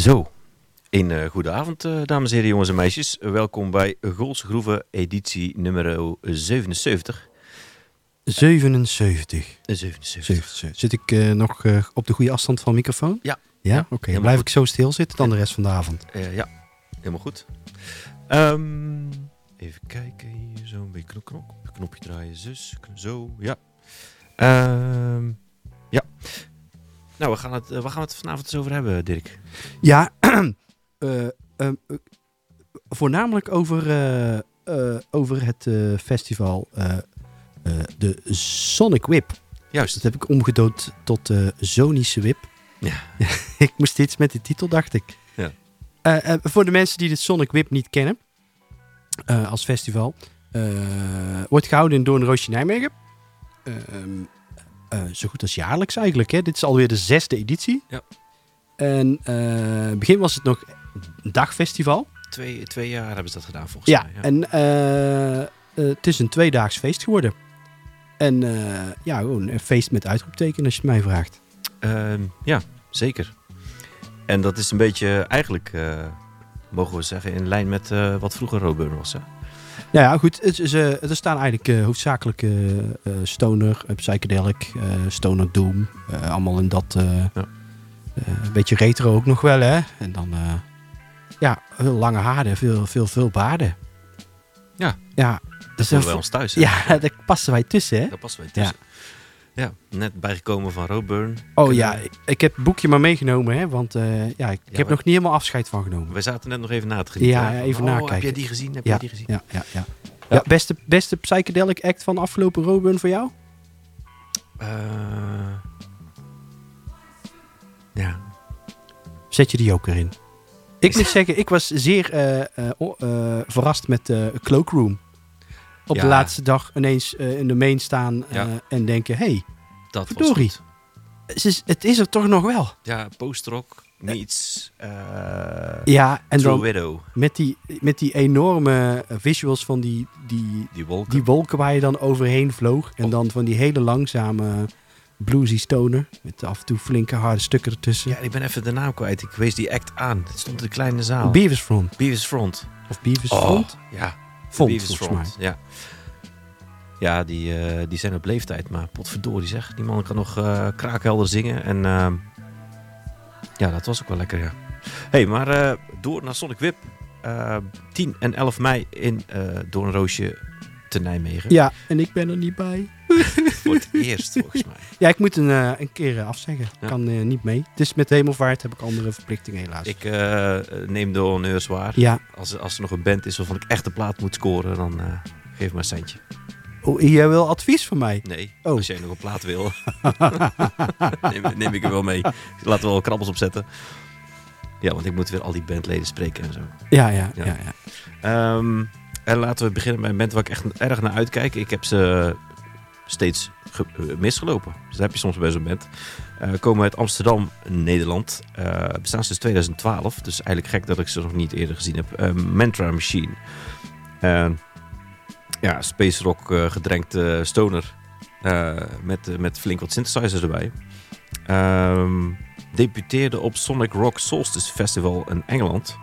Zo, een uh, goede avond, uh, dames en heren, jongens en meisjes. welkom bij Goolse Groeven, editie nummer 77. 77. 77. Zit ik uh, nog op de goede afstand van de microfoon? Ja. Ja? Oké, okay. blijf goed. ik zo stil zitten dan de rest van de avond? ja, helemaal goed. Um, even kijken hier, zo een beetje knop, knop. Knopje draaien, zus, zo, ja. Um, ja. Nou, we gaan, het, we gaan het vanavond eens over hebben, Dirk. Ja, uh, uh, voornamelijk over, over het festival de Sonic Whip. Juist. Dat heb ik omgedood tot de Zonische Whip. Ja. ik moest iets met de titel, dacht ik. Ja. voor de mensen die de Sonic Whip niet kennen, als festival, wordt gehouden in Doornroosje Nijmegen. Ehm, zo goed als jaarlijks eigenlijk. Hè? Dit is alweer de zesde editie. Ja. En in het begin was het nog een dagfestival. Twee, twee jaar hebben ze dat gedaan volgens ja, mij. Ja, en uh, uh, het is een tweedaags feest geworden. En uh, ja, gewoon een feest met uitroepteken als je het mij vraagt. Ehm, ja, zeker. En dat is een beetje eigenlijk, mogen we zeggen, in lijn met wat vroeger Roadburn was. Hè? Nou ja, goed. Het, ze, er staan eigenlijk hoofdzakelijk stoner, psychedelic, stoner doom. allemaal in dat... Ja. een beetje retro ook nog wel, hè? En dan, uh, ja, veel lange haren, veel, veel, veel baarden. Ja. Ja. Dat is wel ons thuis, hè? Ja, daar passen wij tussen, hè? Daar passen wij tussen. Ja. Ja net bijgekomen van Roadburn. Oh ja, we... ik heb het boekje maar meegenomen, hè? Want uh, ja, ik ja, heb nog niet helemaal afscheid van genomen. Wij zaten net nog even na te genieten. Ja, ja even oh, nakijken. Heb jij die gezien? Heb ja, jij die gezien? Ja, ja, ja. ja. beste, beste psychedelic act van de afgelopen Roadburn voor jou? Uh, ja, Zet je die ook erin? Ik moet zeggen, ik was zeer uh, uh, verrast met de Cloakroom. Op Ja. de laatste dag ineens in de main staan Ja. en denken... hey, dat Verdorie. was goed. het is, het is er toch nog wel. Ja, post-rock meets uh, Ja, en True dan Widow. met die, met die enorme visuals van die, die, Die wolken. die wolken waar je dan overheen vloog. En Oh. dan van die hele langzame bluesy stoner. Met af en toe flinke harde stukken ertussen. Ja, ik ben even de naam kwijt. Ik wees die act aan. Het stond in de kleine zaal. Beavis Front. Beavis Front. Of Beavis Oh, Front? Ja, Beavis volgens Front. Ja. Ja, die, eh, die zijn op leeftijd, maar potverdorie zeg. Die man kan nog eh kraakhelder zingen. En ehm, ja, dat was ook wel lekker, ja. hey, maar eh, door naar Sonic Whip. Eh, 10 en 11 mei in eh Doornroosje te Nijmegen. Ja, en ik ben er niet bij. Voor het eerst, volgens mij. Ja, ik moet een, eh, een keer eh, afzeggen. Ik Ja. kan eh, niet mee. Dus met hemelvaart heb ik andere verplichtingen helaas. Ik neem de honneurs waar. Ja. Als, als er nog een band is waarvan ik echt de plaat moet scoren, dan geef me een centje. Oh, jij wil advies van mij? Nee, Oh. als jij nog een plaat wil, neem, neem ik er wel mee. Laten we wel krabbels opzetten. Ja, want ik moet weer al die bandleden spreken en zo. Ja, ja, ja. Ja. ja, Ehm, en laten we beginnen bij een band waar ik echt erg naar uitkijk. Ik heb ze steeds eh, misgelopen. Dus dat heb je soms bij zo'n band. Eh, komen uit Amsterdam, Nederland. Eh, bestaan sinds 2012. Dus eigenlijk gek dat ik ze nog niet eerder gezien heb. Eh, Mantra Machine. Ja, space rock gedrenkte stoner. Met, met flink wat synthesizers erbij. Ehm debuteerde op Sonic Rock Solstice Festival in Engeland.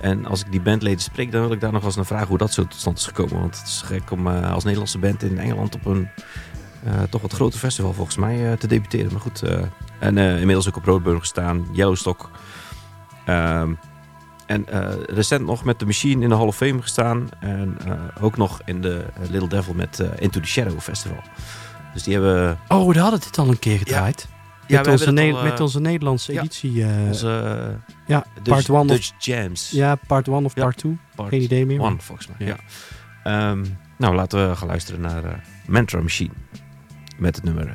En als ik die bandleden spreek, dan wil ik daar nog wel eens naar vragen hoe dat zo tot stand is gekomen. Want het is gek om eh, als Nederlandse band in Engeland op een eh, toch wat groter festival volgens mij eh, te debuteren. Maar goed, en inmiddels ook op Roadburn gestaan, Yellowstock. Ehm, en recent nog met The Machine in de Hall of Fame gestaan. En ook nog in de Little Devil met Into the Shadow Festival. Dus die hebben... Oh, we hadden dit al een keer gedraaid. Ja, met, onze al, eh, met onze Nederlandse ja, editie. eh, Onze eh, ja, Dutch, part 1 of, Dutch Jams. ja, part 1 of part 2. Part Geen idee meer. One, volgens mij. Ja. Ehm, nou, laten we gaan luisteren naar Mantra Machine. Met het nummer eh,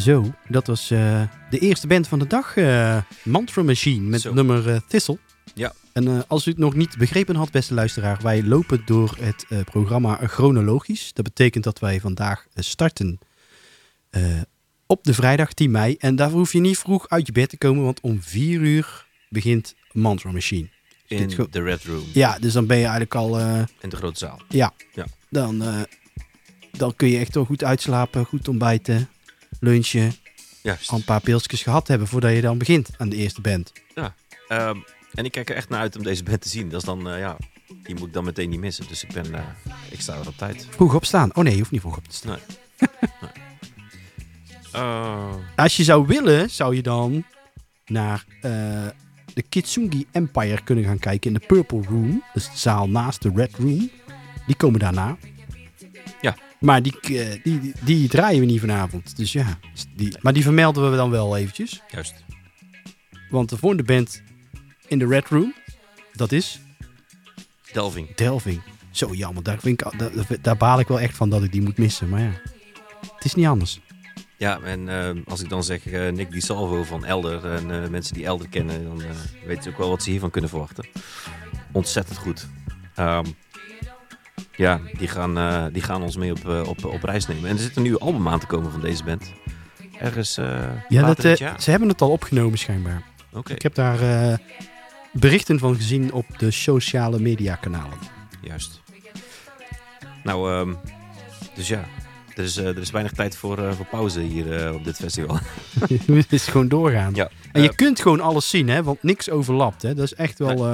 Zo, dat was eh, de eerste band van de dag. eh Mantra Machine met Zo. nummer eh, Thistle. Ja. En als u het nog niet begrepen had, beste luisteraar, wij lopen door het programma chronologisch. Dat betekent dat wij vandaag starten op de vrijdag 10 mei. En daarvoor hoef je niet vroeg uit je bed te komen, want om 4 uur begint Mantra Machine. In de Red Room. Ja, dus dan ben je eigenlijk al... In de grote zaal. ja. Ja. Dan, dan kun je echt wel goed uitslapen, goed ontbijten, lunchen, Juist. al een paar pilsjes gehad hebben voordat je dan begint aan de eerste band. Ehm, en ik kijk er echt naar uit om deze band te zien. Dat is dan, eh, ja, die moet ik dan meteen niet missen. Dus ik ben, eh, ik sta er op tijd. Vroeg opstaan. Oh nee, je hoeft niet vroeg op te staan. Eh, Als je zou willen, zou je dan naar de Kitsungi Empire kunnen gaan kijken in de Purple Room. Dus de zaal naast de Red Room. Die komen daarna. Maar die, eh, die, die, die draaien we niet vanavond. Dus ja, die, maar die vermelden we dan wel eventjes. juist. Want de volgende band in de Red Room, dat is Delving. Delving. Zo jammer, daar, vind ik, daar, daar baal ik wel echt van dat ik die moet missen. Maar ja, het is niet anders. Ja, en eh, als ik dan zeg eh, Nick Di Salvo van Elder en mensen die Elder kennen, dan weten ze ook wel wat ze hiervan kunnen verwachten. Ontzettend goed. Ehm, ja, die gaan, eh, die gaan ons mee op, eh, op, op reis nemen. En er zit een nieuwe album aan te komen van deze band. Ergens eh Ja, dat, ze hebben het al opgenomen schijnbaar. Oké, Ik heb daar berichten van gezien op de sociale media kanalen. juist. Nou, ehm, dus ja, er is, er is weinig tijd voor, voor pauze hier op dit festival. het is gewoon doorgaan. ja, En je kunt gewoon alles zien, hè, want niks overlapt. Hè. Dat is echt wel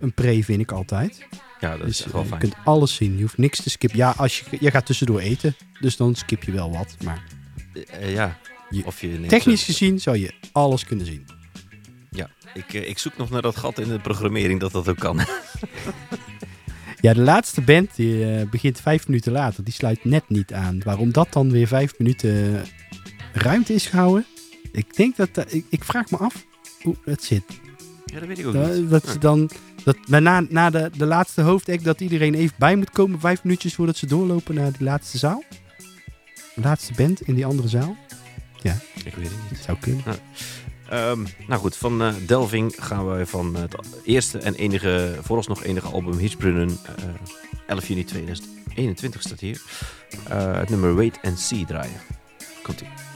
een pre, vind ik altijd. Ja, dat is Dus echt wel eh, je fijn. kunt alles zien. Je hoeft niks te skippen. Ja, als je, je gaat tussendoor eten, dus dan skip je wel wat. Maar Eh, eh, ja, Je- of je technisch gezien zou je alles kunnen zien. Ja, ik, ik zoek nog naar dat gat in de programmering dat dat ook kan. Ja, de laatste band die begint vijf minuten later. Die sluit net niet aan. Waarom dat dan weer vijf minuten ruimte is gehouden? Ik denk dat... dat- ik, ik vraag me af hoe het zit. Ja, dat weet ik ook Dat, niet. dat ze dan... Dat, maar na, na de, de laatste hoofdact dat iedereen even bij moet komen. Vijf minuutjes voordat ze doorlopen naar die laatste zaal. De laatste band in die andere zaal. Ik weet het niet. Dat zou kunnen. Ehm, nou goed, van eh, Delving gaan we van het eerste en enige, vooralsnog enige album Hitchbrunnen, eh 11 juni 2021 staat hier, eh, het nummer Wait and See draaien. Komt ie.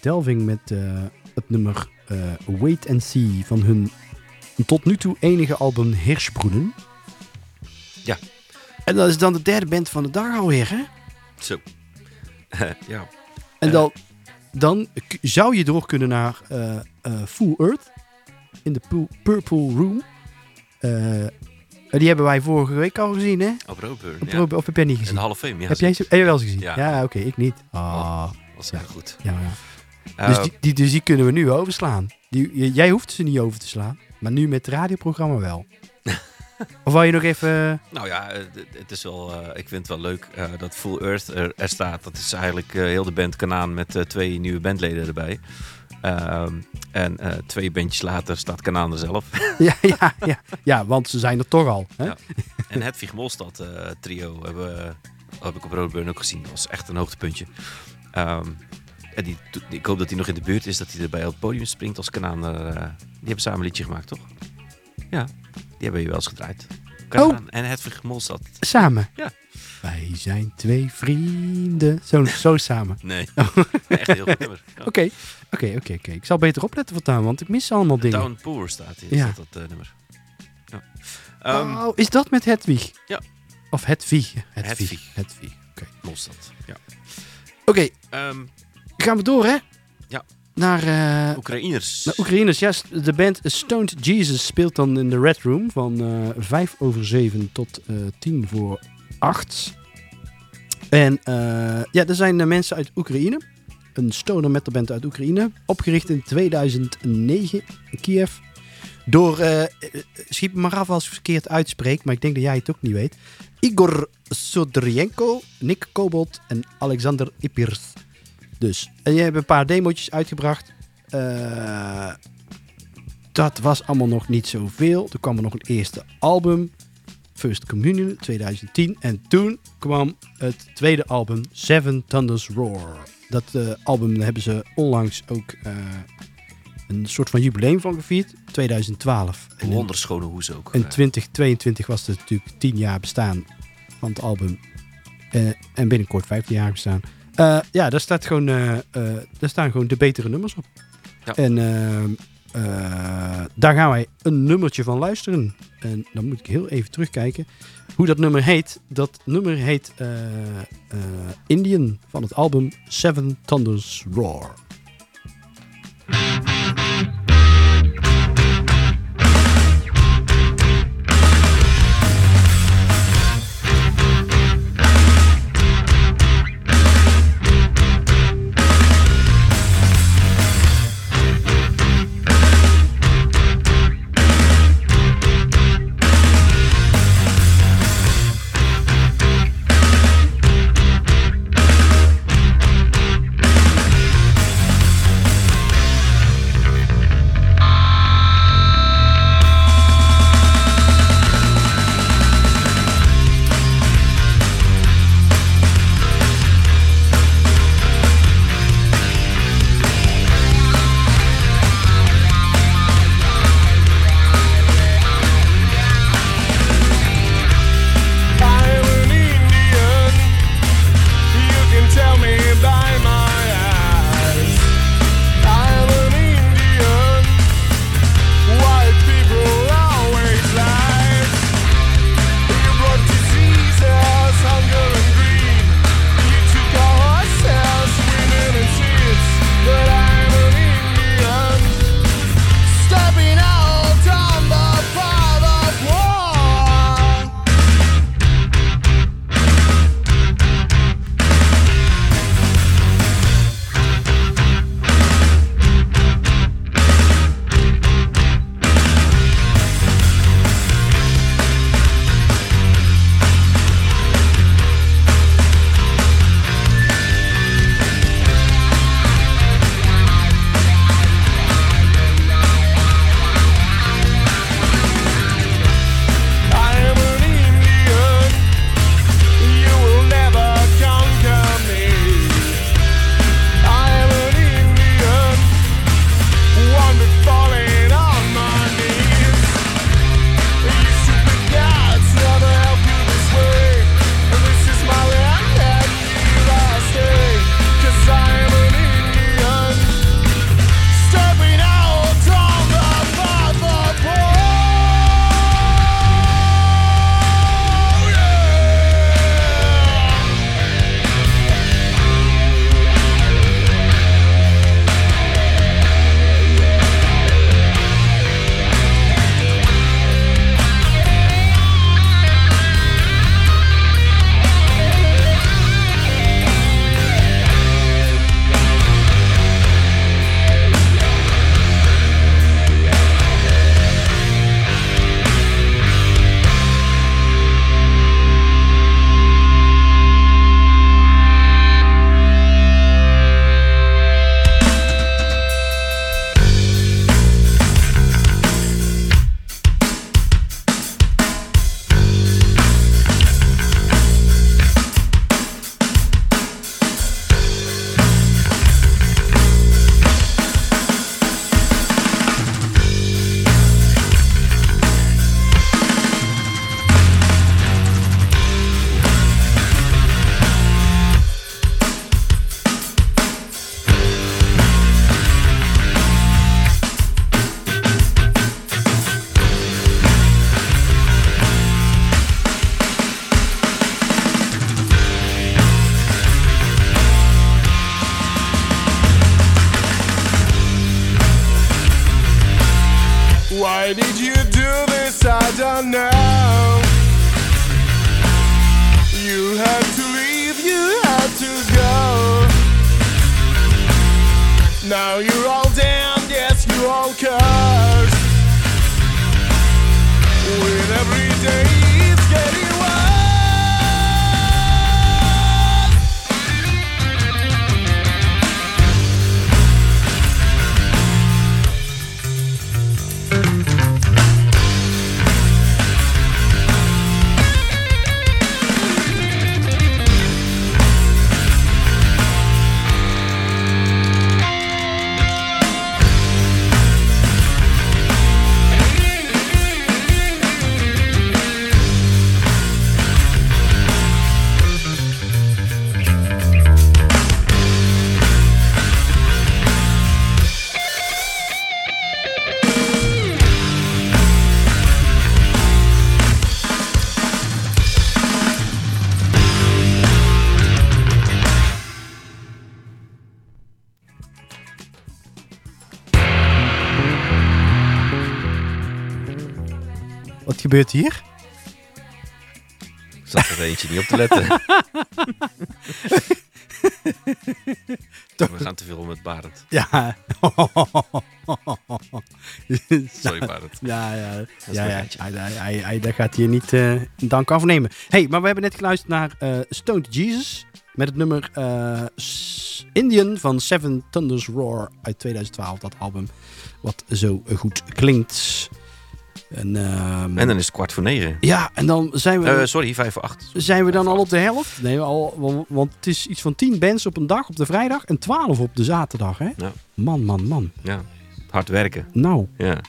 Delving met eh, het nummer eh, Wait and See van hun tot nu toe enige album Hirschbroeden. Ja. En dat is dan de derde band van de dag alweer, hè? Zo. ja. En Eh. dan, dan zou je door kunnen naar eh, eh, Full Earth in de Pu- Purple Room. Eh, die hebben wij vorige week al gezien, hè? Op Roadburn. Ja. of heb jij niet In gezien? de Hall of Fame, ja. heb jij heb je wel eens gezien? Ja, Ja. oké, ik niet. Ah, was Ja. heel goed. ja. Eh, Dus, die, die, dus die kunnen we nu overslaan. Die, jij hoeft ze niet over te slaan, maar nu met het radioprogramma wel. of wou je nog even... Nou ja, eh, het is wel, eh, ik vind het wel leuk eh, dat Full Earth er, er staat. Dat is eigenlijk eh, heel de band Kanaan met eh, twee nieuwe bandleden erbij. Ehm, en eh, twee bandjes later staat Kanaan er zelf. ja, ja, ja, ja, want ze zijn er toch al. Hè? Ja. en Hedwig Molstad eh, trio hebben, heb ik op Roadburn ook gezien. Dat was echt een hoogtepuntje. Ehm, en die, ik hoop dat hij nog in de buurt is, dat hij erbij op het podium springt als Kanaan. eh, die hebben samen een liedje gemaakt, toch? Ja, die hebben je wel eens gedraaid. Kanaan en Hedwig Molstad. Samen. Ja. Wij zijn twee vrienden. Zo, zo samen. Nee, echt een heel goed nummer. Oké, oké, oké. Ik zal beter opletten voortaan, want ik mis allemaal dingen. Down Poor staat hier, Ja. staat dat eh, nummer. Ja. Ehm, oh, is dat met Hedwig? Ja. Of Hedwig? Hedwig. Hedwig. Hedwig. Oké. Molstad. Ja. Oké, Ehm, gaan we door, hè? Ja. Naar, eh Oekraïners. naar Oekraïners. Ja, de band Stoned Jesus speelt dan in de Red Room van eh 5 over 7 tot eh 10 voor 8. En ja, er zijn mensen uit Oekraïne. Een stoner metalband uit Oekraïne. Opgericht in 2009 in Kiev. Door, schiet me maar af als ik het verkeerd uitspreek, maar ik denk dat jij het ook niet weet. Igor Sodrienko, Nick Kobold en Alexander Ipirs. Dus, en jij hebt een paar demootjes uitgebracht. Eh, dat was allemaal nog niet zoveel. Toen kwam er nog een eerste album. First Communion 2010. En toen kwam het tweede album Seven Thunders Roar. Dat eh, album hebben ze onlangs ook eh, een soort van jubileum van gevierd. 2012. En in- Wonderschone hoes ook. in Eh, 2022 was het natuurlijk 10 jaar bestaan van het album. Eh, en binnenkort 15 jaar bestaan. Eh, ja, daar, staat gewoon, eh, eh, daar staan gewoon de betere nummers op. Ja. En eh, eh, daar gaan wij een nummertje van luisteren. En dan moet ik heel even terugkijken hoe dat nummer heet. Dat nummer heet eh, eh, Indian van het album Seven Thunders Roar. Gebeurt hier? Ik zat er eentje niet op te letten. We gaan te veel met Barend. Ja. Sorry Barend. Ja, ja, ja, ja. Hij, hij, hij, hij- daar gaat hier niet eh dank afnemen. hey, maar we hebben net geluisterd naar eh Stoned Jesus met het nummer eh, Indian van Seven Thunders Roar uit 2012, dat album wat zo goed klinkt. En, ehm, En dan is het kwart voor negen. ja, en dan zijn we, Eh, sorry, vijf voor acht. zijn we dan al op de helft. Nee, al, want- het is iets van 10 bands op een dag op de vrijdag en 12 op de zaterdag. Hè? Ja. Man, man, man. Ja, hard werken. Nou, Ja.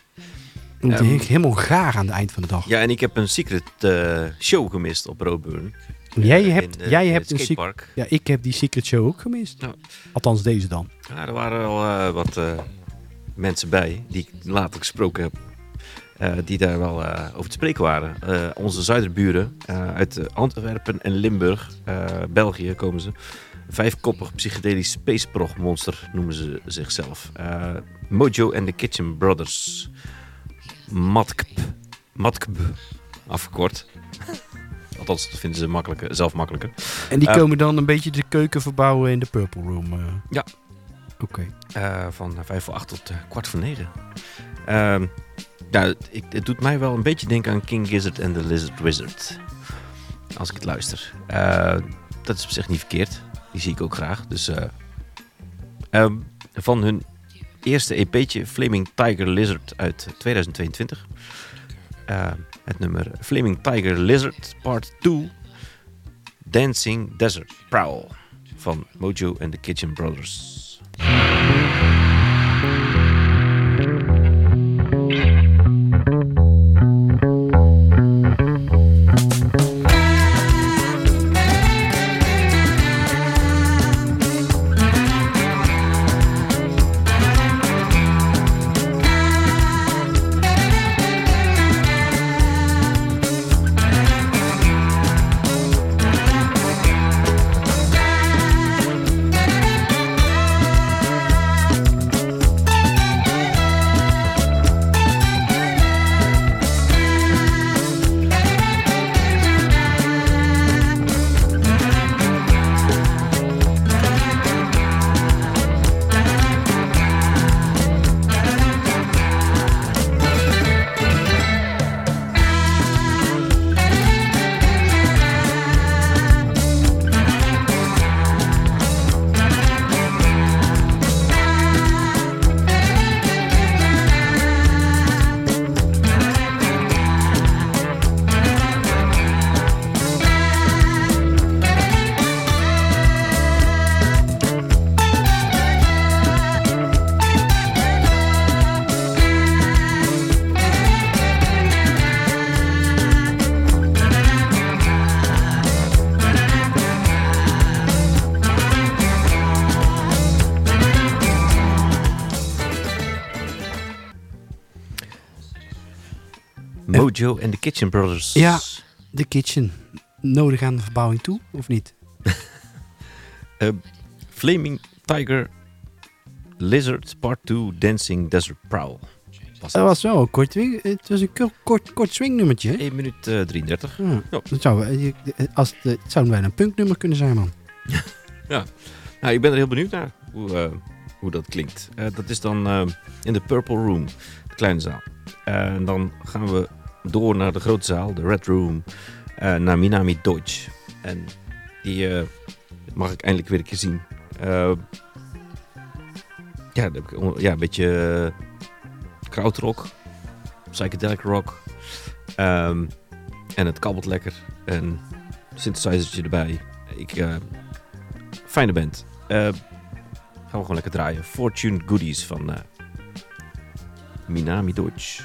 Ehm, ben ik helemaal gaar aan het eind van de dag. ja, en ik heb een secret eh, show gemist op Roadburn. Jij Eh, hebt, in, jij in hebt een secret... Ja, ik heb die secret show ook gemist. Althans, deze dan. Ja, er waren al wat mensen bij die ik later gesproken heb. Eh, die daar wel eh, over te spreken waren. Eh, onze zuiderburen uit Antwerpen en Limburg, België komen ze. Vijfkoppig psychedelisch space prog monster noemen ze zichzelf. Mojo and the Kitchen Brothers. Matkb. Matkb. Afgekort. Althans, dat vinden ze makkelijker, zelf makkelijker. En die komen dan een beetje de keuken verbouwen in de Purple Room. Ja. Oké. Van vijf voor acht tot kwart voor negen. Ja, ik, het doet mij wel een beetje denken aan King Gizzard en The Lizard Wizard. Als ik het luister. Eh, dat is op zich niet verkeerd. Die zie ik ook graag. Dus, eh, ehm, van hun eerste EP'tje Flaming Tiger Lizard uit 2022. Eh, het nummer Flaming Tiger Lizard Part 2. Dancing Desert Prowl. Van Mojo and the Kitchen Brothers. Kitchen Brothers. Ja. De kitchen. Nodig aan de verbouwing toe, of niet? Flaming Tiger Lizard Part 2 Dancing Desert Prowl. Was Dat was wel een kort, swing- het was een kort, kort, swingnummertje. hè? 1 minuut eh, 33. Ja. Ja. Dat zou, eh, als het, eh, het zou bijna een punknummer kunnen zijn, man. Nou, ik ben er heel benieuwd naar hoe, eh, hoe dat klinkt. Eh, dat is dan eh, in de Purple Room, de kleine zaal. Eh, en dan gaan we door naar de grote zaal, de Red Room, eh, naar Minami Deutsch. En die eh, mag ik eindelijk weer een keer zien. Eh, ja, ja, een beetje krautrock, psychedelic rock. Ehm, en het kabbelt lekker. En synthesizertje erbij. Ik, fijne band. Gaan we gewoon lekker draaien. Fortune Goodies van Minami Deutsch.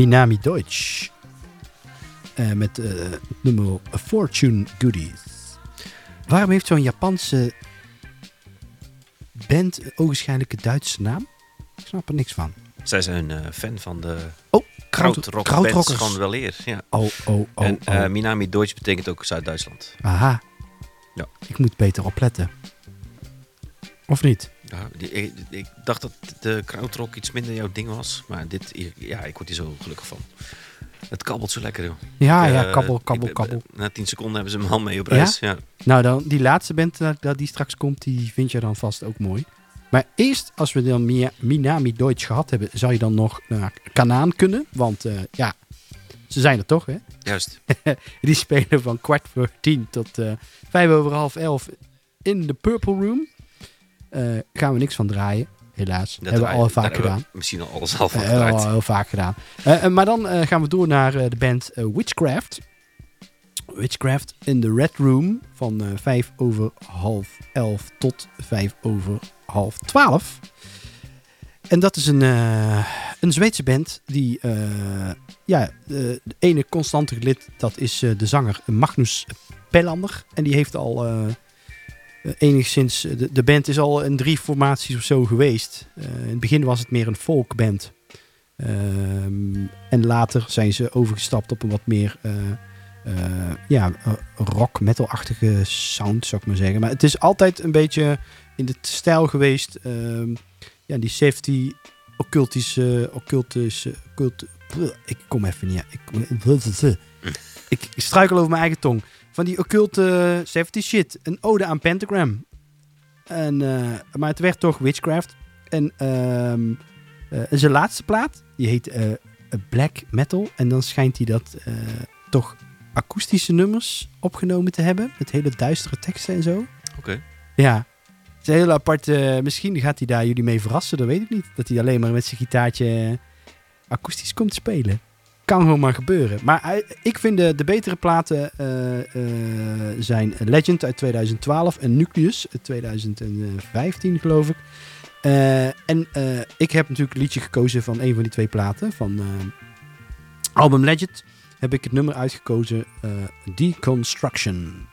Minami Deutsch. Eh, met het nummer Fortune Goodies. Waarom heeft zo'n Japanse band een ogenschijnlijke Duitse naam? Ik snap er niks van. Zij zijn eh, fan van de Oh, krautrock van weleer. Ja. Oh, oh, oh, en oh. Minami Deutsch betekent ook Zuid-Duitsland. Aha. Ja. Ik moet beter opletten. Of niet? Ja, die- ik, ik dacht dat de krautrock iets minder jouw ding was. Maar dit, ja, ik word hier zo gelukkig van. Het kabbelt zo lekker, joh. Ja, Ik, ja, eh, kabbel, kabbel, kabbel. Na 10 seconden hebben ze hem al mee op reis. Ja? Nou, dan die laatste band eh, dat die straks komt, die vind je dan vast ook mooi. Maar eerst, als we dan Mia- Minami Deutsch gehad hebben, zou je dan nog naar Kanaan kunnen. Want eh, ja, ze zijn er toch, hè? Juist. Die spelen van kwart voor tien tot vijf over half elf in de Purple Room. Eh, gaan we niks van draaien, helaas. Dat hebben we al vaak gedaan. Misschien al alles al van Eh, gedraaid. al heel vaak gedaan. Eh, maar dan gaan we door naar de band Witchcraft. Witchcraft in de Red Room van 5 over half 11 tot 5 over half 12. En dat is een, eh, een Zweedse band die, eh, ja, de ene constante lid, dat is de zanger Magnus Pellander. En die heeft al enigszins, de, de band is al in drie formaties of zo geweest. Eh, in het begin was het meer een folkband. Ehm, en later zijn ze overgestapt op een wat meer eh, eh, ja, eh, rock metal-achtige sound, zou ik maar zeggen. Maar het is altijd een beetje in de stijl geweest. ehm, ja, die safety, occultische, occultische, occult, ik kom even niet. Ik, ik struikel over mijn eigen tong. Van die occulte safety shit. Een ode aan Pentagram. En, eh, maar het werd toch Witchcraft. En ehm, eh, zijn laatste plaat, die heet eh, Black Metal. En dan schijnt hij dat toch akoestische nummers opgenomen te hebben. Met hele duistere teksten en zo. Oké. Ja. Het is een heel apart. misschien gaat hij daar jullie mee verrassen, dat weet ik niet. Dat hij alleen maar met zijn gitaartje akoestisch komt spelen. Kan gewoon maar gebeuren. Maar ik vind de, betere platen eh, eh, zijn Legend uit 2012 en Nucleus uit 2015, geloof ik. Eh, en ik heb natuurlijk een liedje gekozen van een van die twee platen. Van album Legend heb ik het nummer uitgekozen Deconstruction.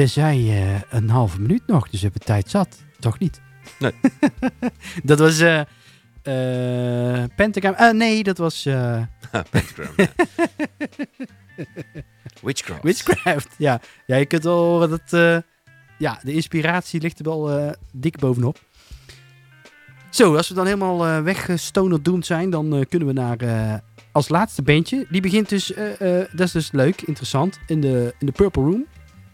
Je zei eh, een halve minuut nog, dus we hebben tijd zat. Toch niet? Nee. dat was eh eh, Pentagram. Ah, nee, dat was eh, Pentagram. Witchcraft. Witchcraft. Ja. ja, je kunt wel horen dat eh, ja, de inspiratie ligt er wel eh, dik bovenop. Zo, als we dan helemaal eh weggestonerd zijn, dan kunnen we naar eh, als laatste bandje. Die begint dus, dat is dus leuk, interessant, in de, in de Purple Room.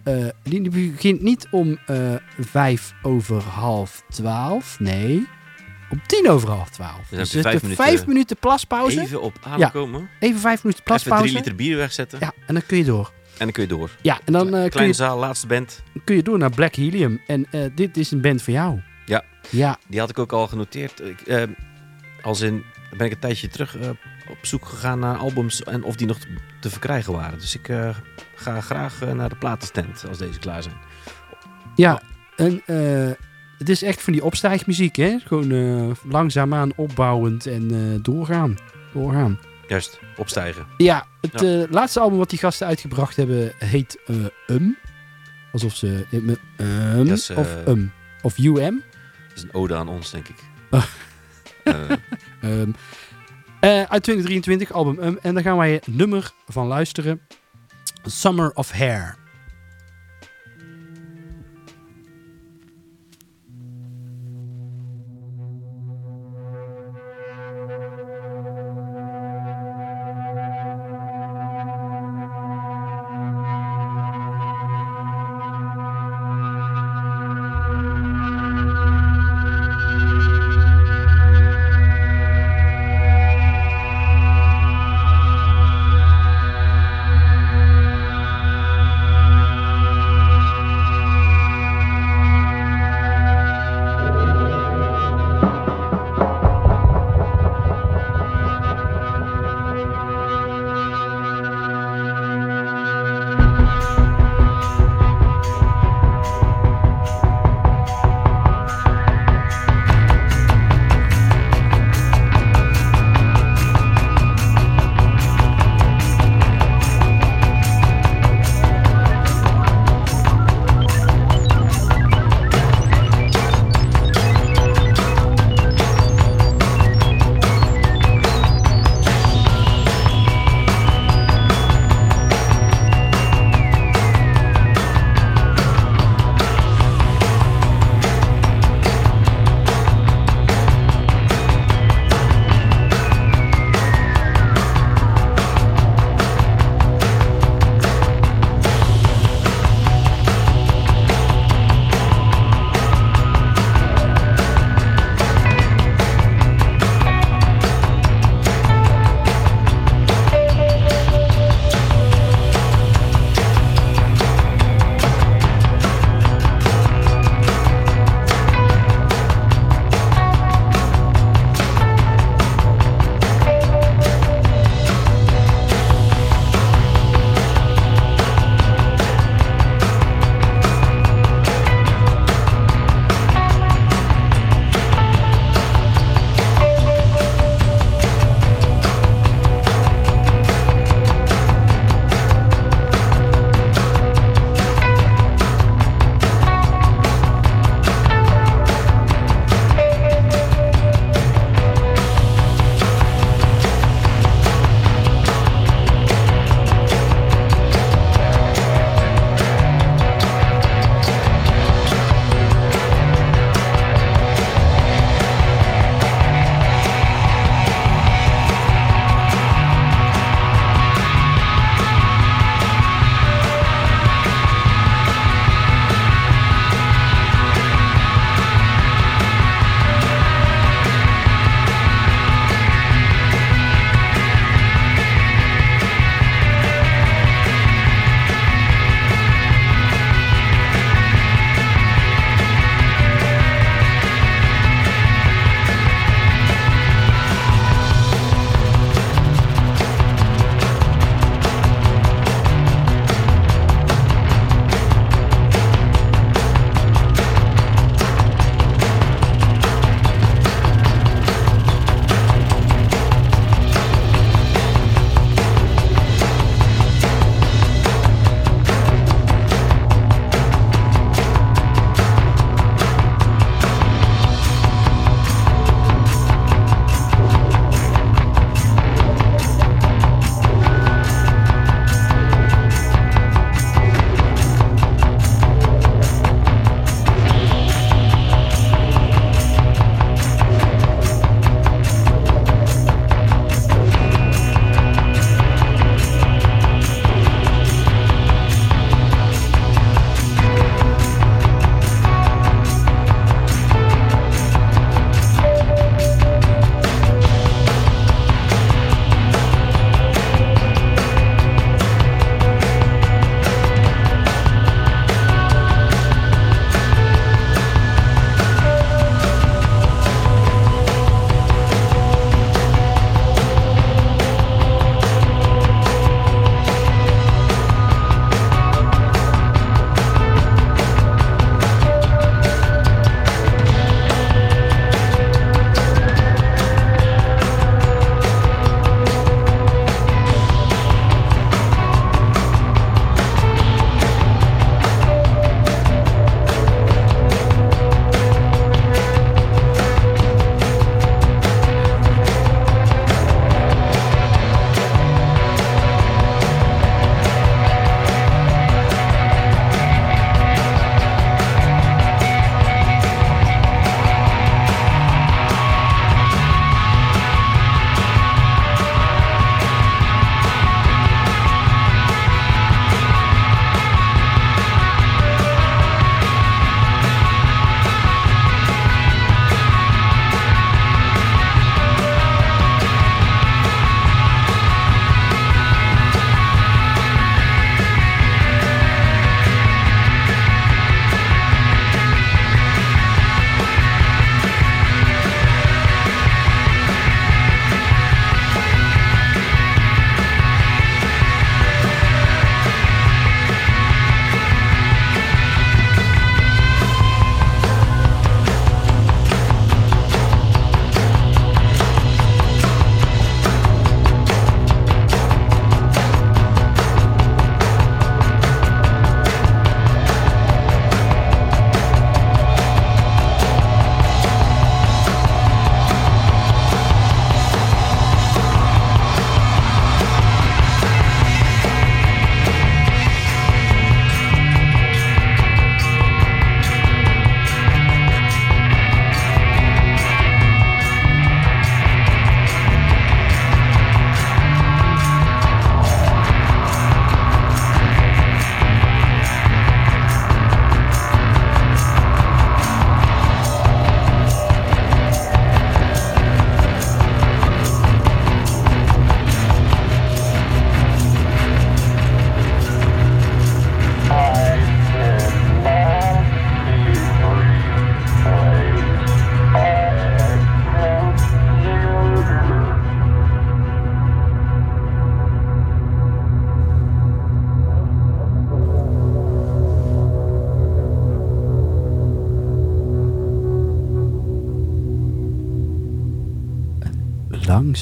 Eh, die, begint niet om eh, vijf over half twaalf, nee, om tien over half twaalf. dan Dus je er vijf minuten- vijf minuten plaspauze. Even, Even op adem Ja. komen. vijf minuten Even plaspauze. drie liter bier wegzetten. Ja, en dan kun je door. En dan kun je door. Ja, en dan kun, Kleine je, zaal, laatste band. kun je door naar Black Helium. En dit is een band voor jou. Ja. Ja, Die had ik ook al genoteerd. Ik, als in, ben ik een tijdje terug op zoek gegaan naar albums en of die nog te, verkrijgen waren. Dus ik eh, ga graag eh, naar de platenstand als deze klaar zijn. ja. En eh, het is echt van die opstijgmuziek, hè? Gewoon eh, langzaamaan opbouwend en doorgaan. Doorgaan. Juist, opstijgen. Ja, het Ja. laatste album wat die gasten uitgebracht hebben heet Um. Alsof ze... Um eh, of Um. Of UM. Dat is een ode aan ons, denk ik. Oh. Eh, uit 2023, album Um. En daar gaan wij nummer van luisteren. Summer of Hair.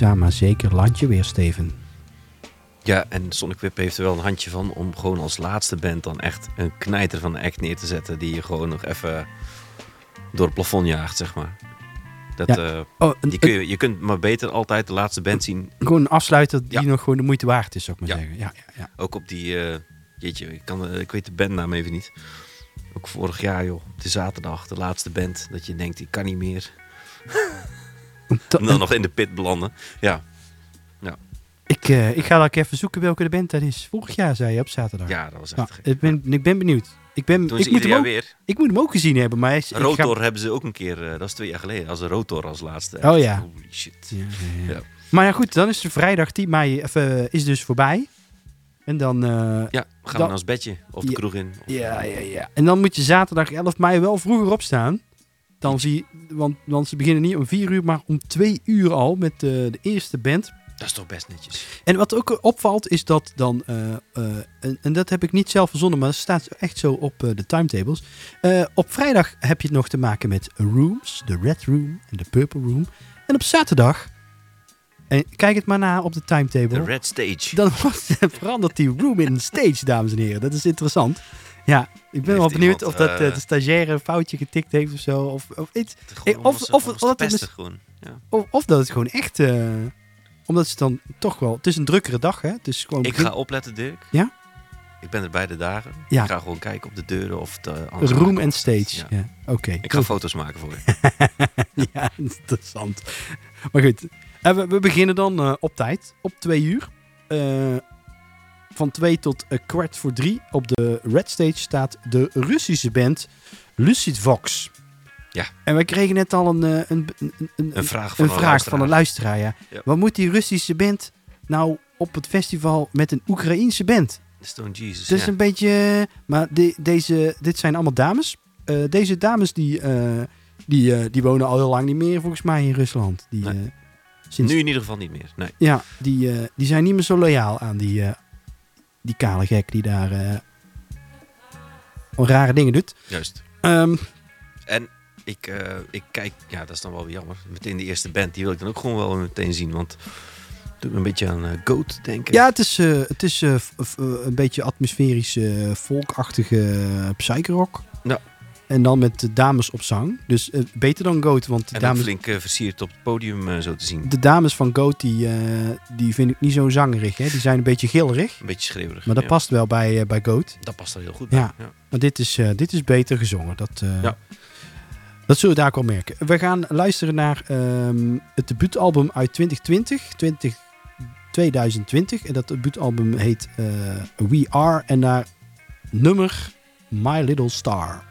Langzaam maar zeker landje weer, Steven. Ja, en Sonic Whip heeft er wel een handje van om gewoon als laatste band dan echt een knijter van de act neer te zetten. Die je gewoon nog even door het plafond jaagt, zeg maar. Dat, Ja. eh, Oh, een, die kun je, je kunt maar beter altijd de laatste band zien. gewoon een afsluiter die Ja. nog gewoon de moeite waard is, zou ik maar Ja. zeggen. Ja, ja, ja. Ook op die, eh, jeetje, ik, kan, eh, ik weet de bandnaam even niet. Ook vorig jaar, joh. De zaterdag, de laatste band. Dat je denkt, ik kan niet meer. En dan nog in de pit belanden. Ja, ik, eh, ik ga ook even zoeken welke de band dat is. Vorig jaar zei je op zaterdag. ja dat was echt Nou, gek. ik, ben, ik ben benieuwd. Ik, ben, Toen ik, moet hem ook, weer. ik moet hem ook gezien hebben, maar is, ga- Rotor hebben ze ook een keer, eh, dat is twee jaar geleden, als een Rotor als laatste. Oh ja. Holy shit. Ja, ja, ja. Ja. Maar ja, goed, dan is de vrijdag 10 mei even, is dus voorbij. En dan, eh, Ja, gaan we naar ons bedje of de Ja. kroeg in. Of, ja, ja, ja. En dan moet je zaterdag 11 mei wel vroeger opstaan. Dan zie, want, want ze beginnen niet om 4 uur, maar om 2 uur al met de, de eerste band. Dat is toch best netjes. En wat ook opvalt is dat dan, eh, eh, en, en dat heb ik niet zelf verzonnen, maar dat staat echt zo op eh, de timetables. Eh, op vrijdag heb je het nog te maken met rooms, de red room en de purple room. En op zaterdag, en kijk het maar na op de timetable, De Red Stage. dan verandert die room in een stage, dames en heren. Dat is interessant. Ja, ik ben wel benieuwd iemand, of dat eh, eh, de stagiaire een foutje getikt heeft of zo. Of, of, iets. Gewoon of- of- dat gewoon. Ja. Of, of dat het gewoon echt... eh, omdat het dan toch wel... Het is een drukkere dag, hè? Het is gewoon Ik begin- ga opletten, Dirk. Ja? Ik ben er beide dagen. Ja. Ik ga gewoon kijken op de deuren of het... eh, anders Room en stage. Ja. Ja, oké. Ik ga foto's maken voor je. ja, interessant. Maar goed, eh, we, we beginnen dan eh, op tijd, op twee uur. Eh, van twee tot eh, kwart voor drie op de Red Stage staat de Russische band Lucid Vox. Ja. En wij kregen net al een, eh, een, een, een, Een vraag van een een vraag van een luisteraar. Ja. Ja. Wat moet die Russische band nou op het festival met een Oekraïense band? Stone Jesus. Het is een beetje. Maar de, deze, dit zijn allemaal dames. Eh, deze dames die, eh, die, eh, die wonen al heel lang niet meer volgens mij in Rusland. Die, Nee. eh, sinds, Nu in ieder geval niet meer. Nee. Ja, die, eh, die zijn niet meer zo loyaal aan die, eh, die kale gek die daar eh, rare dingen doet. Juist. Ehm, En ik, eh, ik kijk, ja, dat is dan wel weer jammer. Meteen de eerste band, die wil ik dan ook gewoon wel meteen zien. Want het doet me een beetje aan eh, Goat denken. ja, het is, het is een beetje atmosferische, uh, volkachtige uh, psychrock. En dan met de dames op zang. Dus eh, beter dan Goat, want de En dames, flink eh, versierd op het podium eh, zo te zien. de dames van Goat, die, eh, die vind ik niet zo zangerig. Hè? Die zijn een beetje gillerig. Een beetje schreeuwerig. Maar dat ja. past wel bij, eh, bij Goat. Dat past er heel goed bij. Ja. Maar dit is, eh, dit is beter gezongen. Dat, eh, Ja. dat zullen we daar ook wel merken. We gaan luisteren naar ehm, het debuutalbum uit 2020. 20, 2020. En dat debuutalbum heet eh, We Are. En naar nummer My Little Star.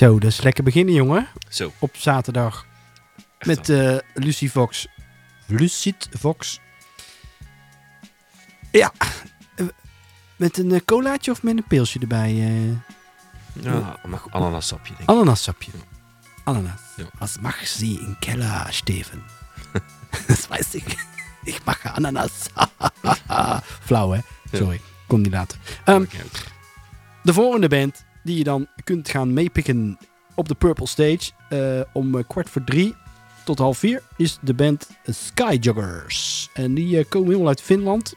Zo, dat is lekker beginnen, jongen. Zo. Op zaterdag. echt Met wel. eh Lucy Fox. Lucid Fox. Ja. eh, Met een eh, colaatje of met een pilsje erbij? eh ja, ananassapje, denk ik. Ananassapje. Ananas. Ja. Was mag sie in Keller, Steven? dat weiß ik. Ik mag ananas. Flauw, hè? Sorry. Kom niet later. Ehm, de volgende band die je dan kunt gaan meepikken op de Purple Stage eh, om eh, kwart voor drie tot half vier is de band Skyjoggers. En die eh, komen helemaal uit Finland.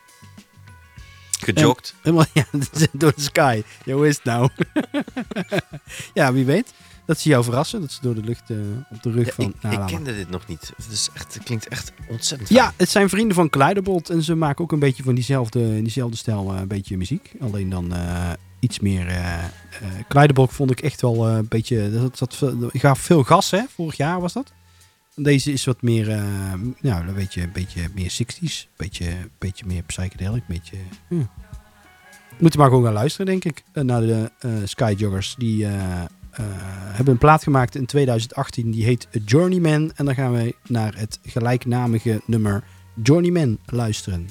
Gejogd. Helemaal ja, door de sky. Hoe is het nou? ja, wie weet. Dat ze jou verrassen. Dat ze door de lucht eh, op de rug Ja, van... ik, Nou, ik maar. kende dit nog niet. Het, is echt, het klinkt echt ontzettend Ja, fijn. het zijn vrienden van Kleiderbolt. En ze maken ook een beetje van diezelfde, diezelfde stijl eh, een beetje muziek. Alleen dan eh, iets meer... Kleiderbolt vond ik echt wel een beetje... Dat, dat, dat gaf veel gas, hè? Vorig jaar was dat. Deze is wat meer... eh nou, een beetje, een beetje meer 60s. Een beetje, beetje meer psychedelic. Beetje... hm. Moeten maar gewoon gaan luisteren, denk ik. naar de eh, Skyjoggers. Die hebben een plaat gemaakt in 2018. Die heet Journeyman. En dan gaan wij naar het gelijknamige nummer Journeyman luisteren.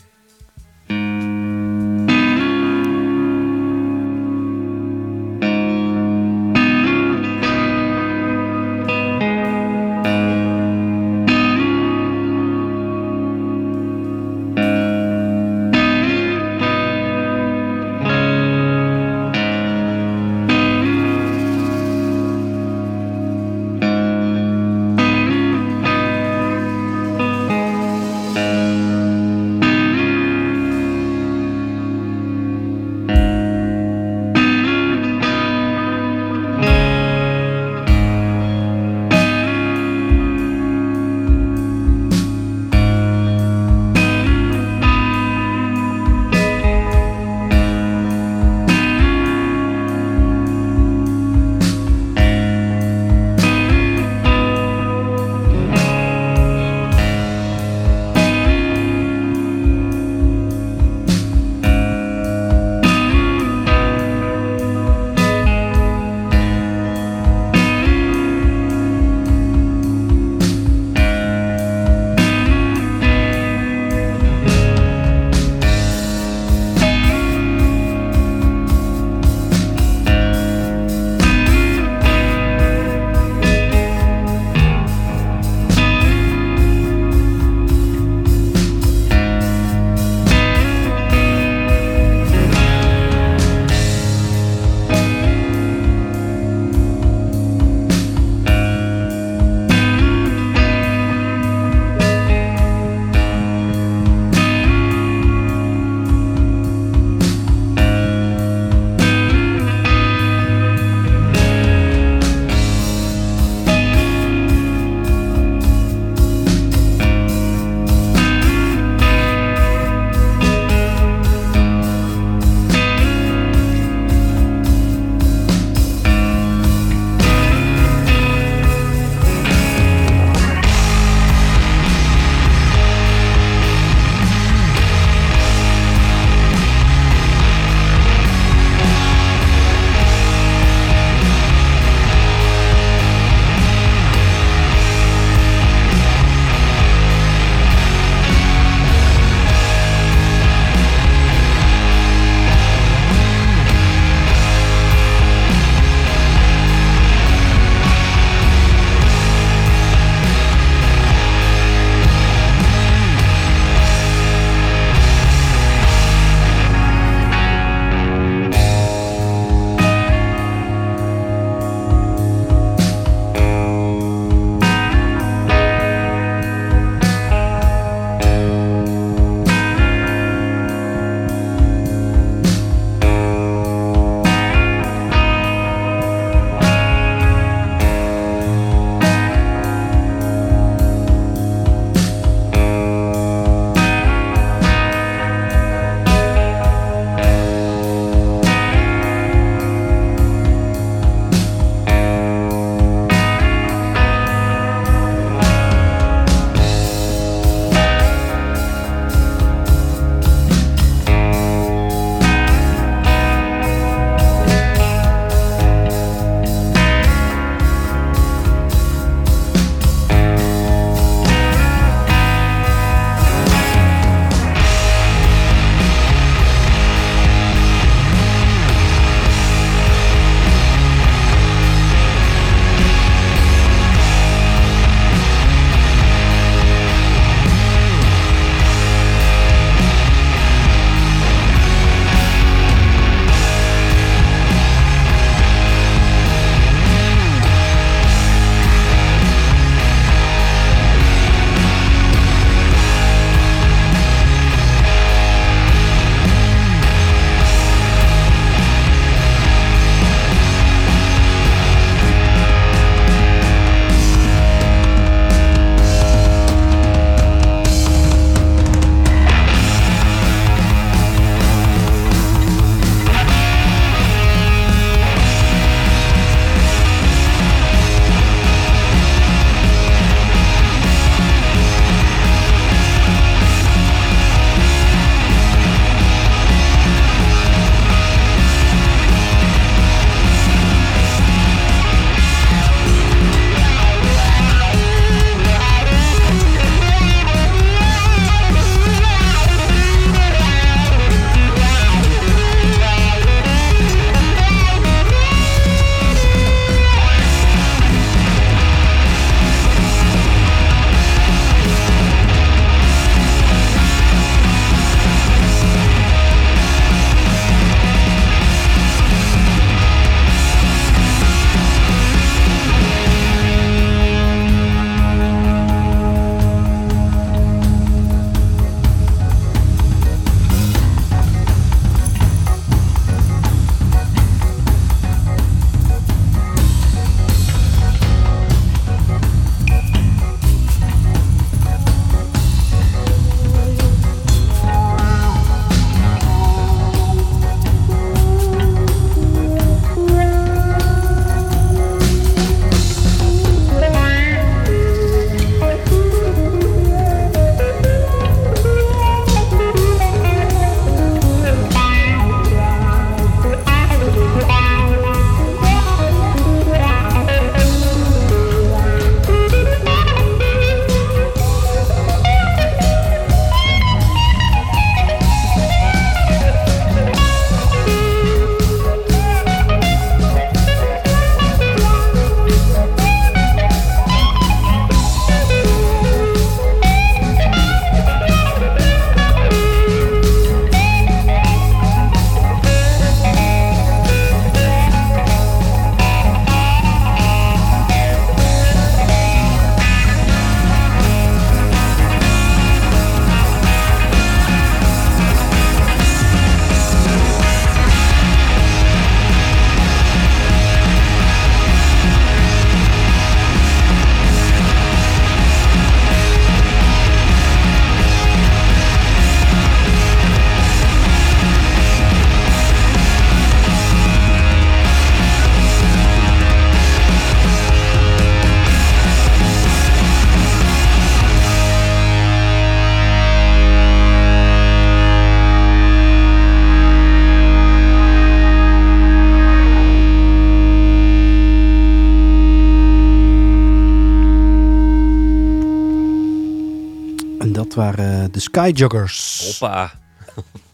Skyjoggers. Hoppa.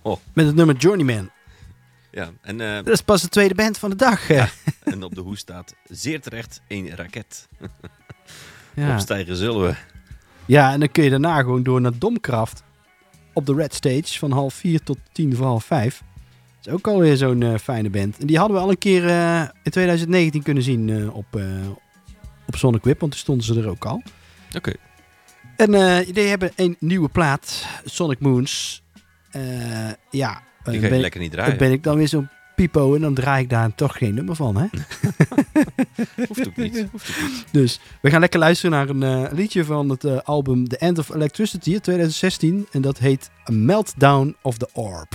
Met het nummer Journeyman. Ja, en, eh, Dat is pas de tweede band van de dag. Ja. en op de hoes staat zeer terecht een raket. Ja. Opstijgen zullen we. ja, en dan kun je daarna gewoon door naar Domkraft. Op de Red Stage van half vier tot tien voor half vijf. Dat is ook alweer zo'n eh, fijne band. En die hadden we al een keer eh, in 2019 kunnen zien op, op Sonic Whip. Want toen stonden ze er ook al. Oké. En eh, die hebben een nieuwe plaat. Sonic Moons. Eh, ja, eh, Die ga je ben, ik- lekker niet dan draaien. ben ik dan weer zo'n pipo. En dan draai ik daar toch geen nummer van. Hè? Hoeft ook niet. Hoeft ook niet. Dus we gaan lekker luisteren naar een eh, liedje van het eh, album The End of Electricity uit 2016. En dat heet A Meltdown of the Orb.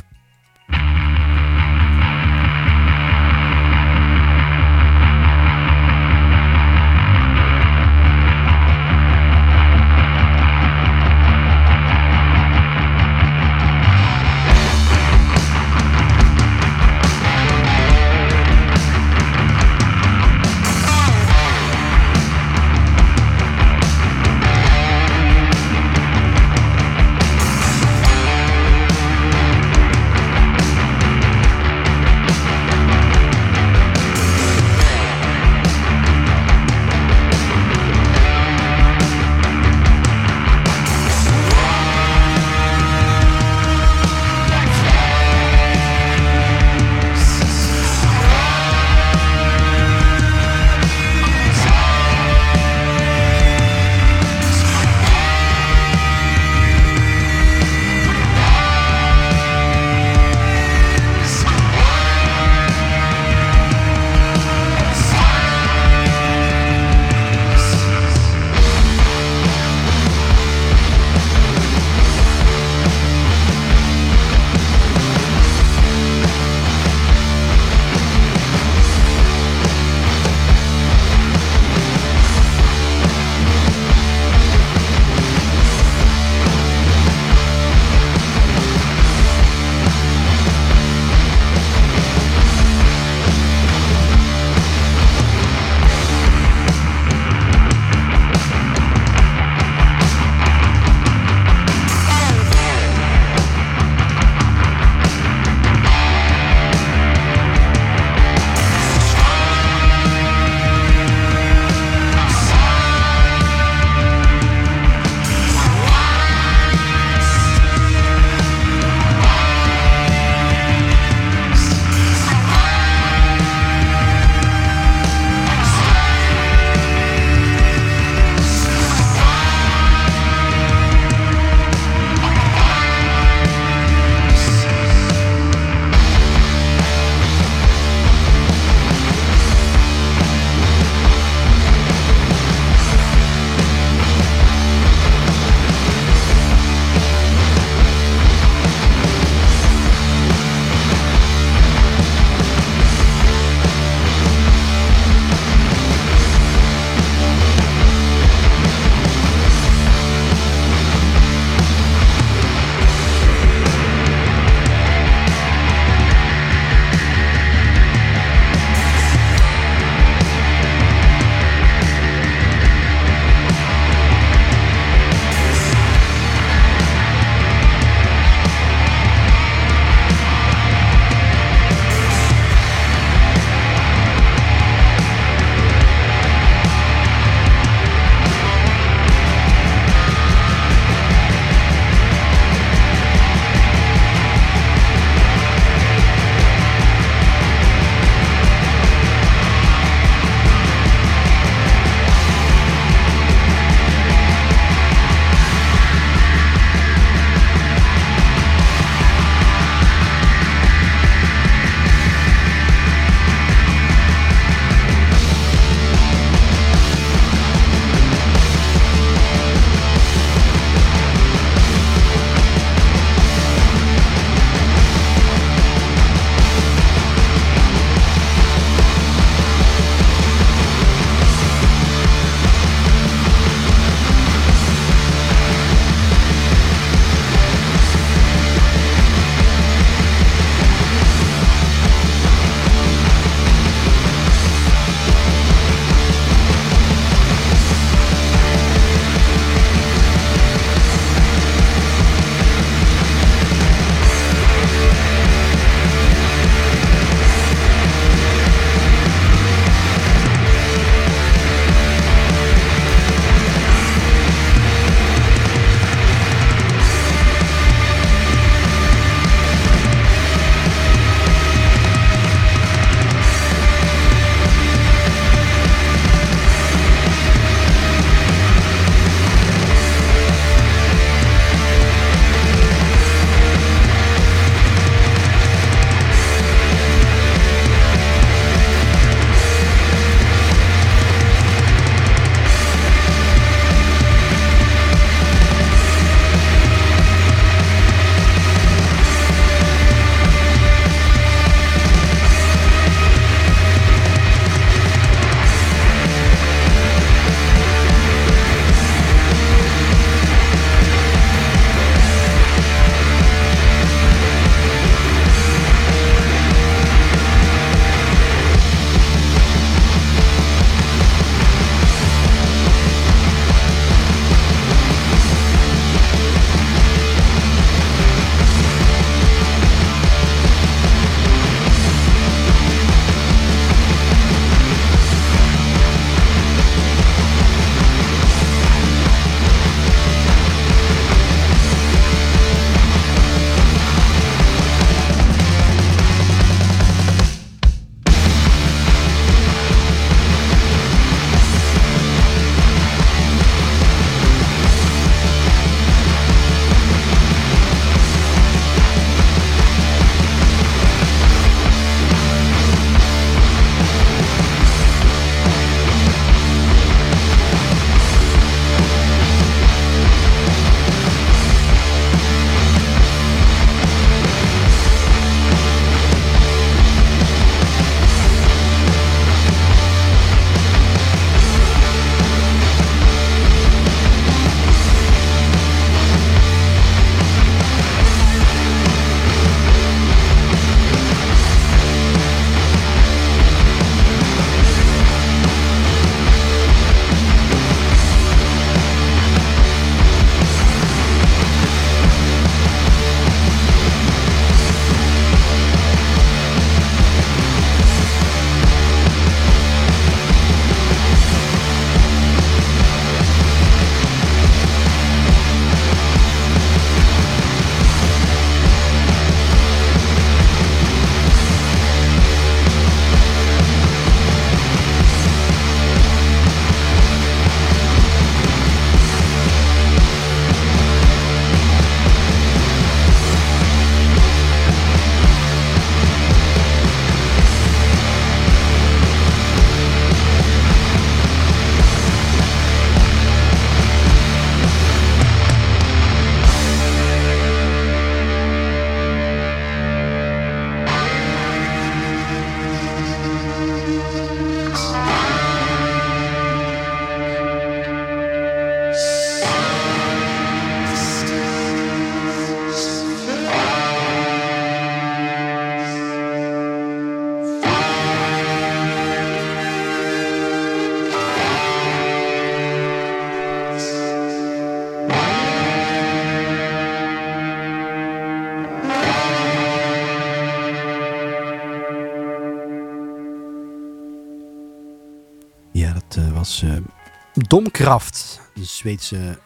Domkraft, de Zweedse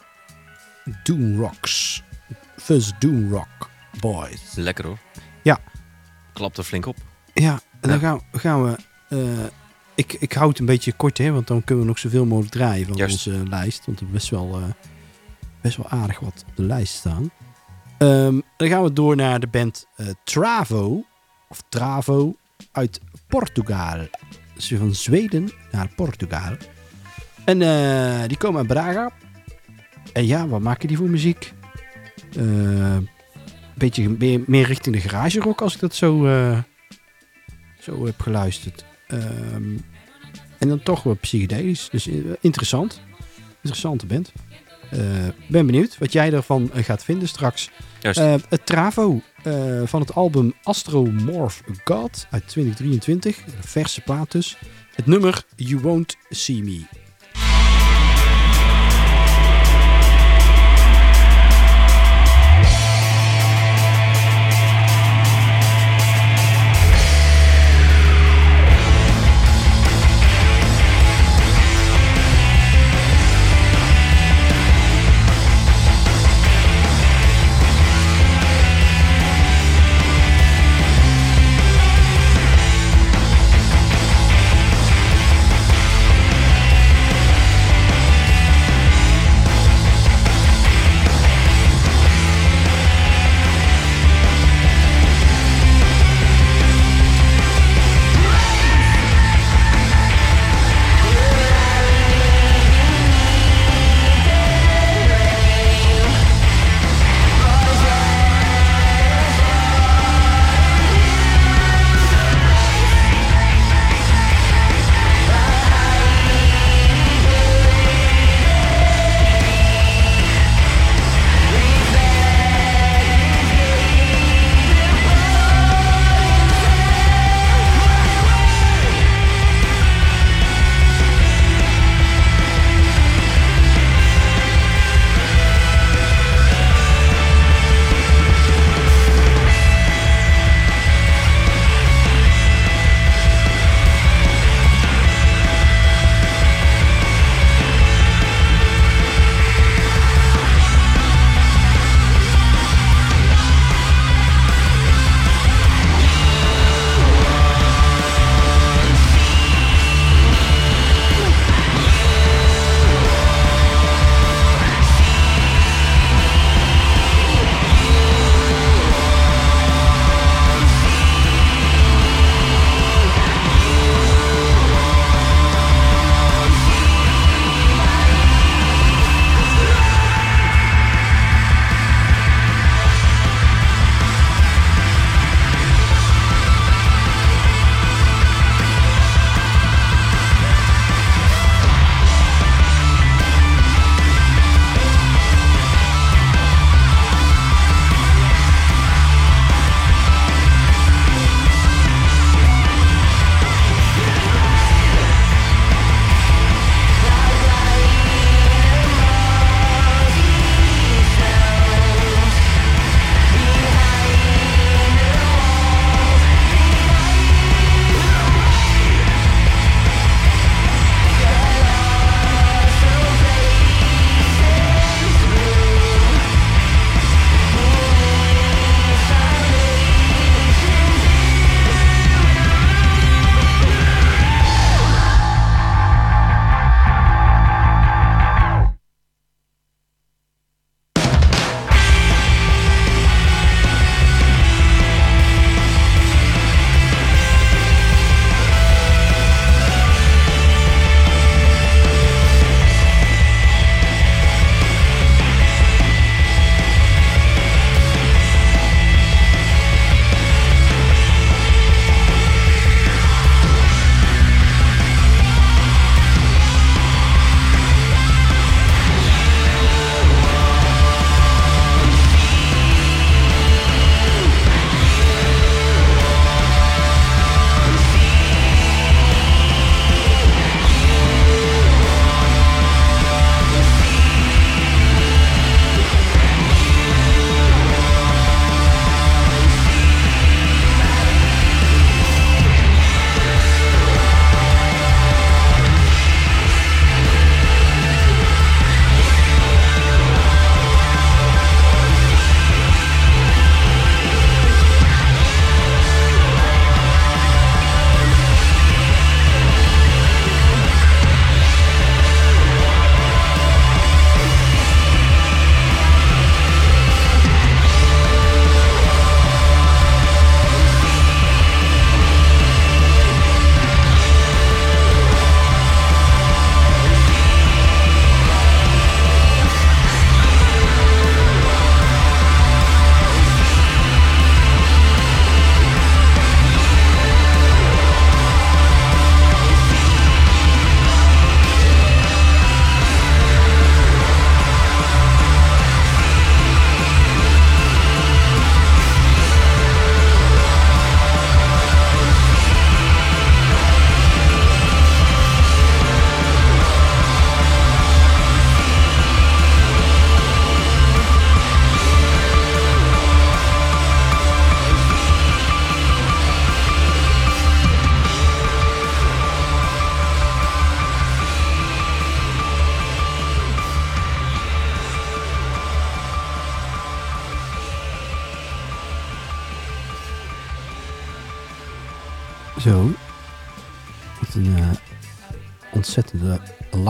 Doomrocks. First Doomrock Boys. Lekker hoor. Ja. Klapt er flink op. Ja, en dan gaan, gaan we... eh, ik, ik hou het een beetje kort, hè, want dan kunnen we nog zoveel mogelijk draaien van Juist. onze lijst. Want er is best wel, eh, best wel aardig wat op de lijst staan. Ehm, dan gaan we door naar de band eh, Travo, of Travo, uit Portugal. Dus van Zweden naar Portugal. En eh, die komen uit Braga. En ja, wat maken die voor muziek? Eh, beetje meer, meer richting de garage rock als ik dat zo, eh, zo heb geluisterd. Ehm, en dan toch wel psychedelisch. Dus interessant. Interessante band. Ben benieuwd wat jij ervan gaat vinden straks. Eh, het Travo van het album Astromorph God uit 2023. Een verse plaat dus. Het nummer You Won't See Me.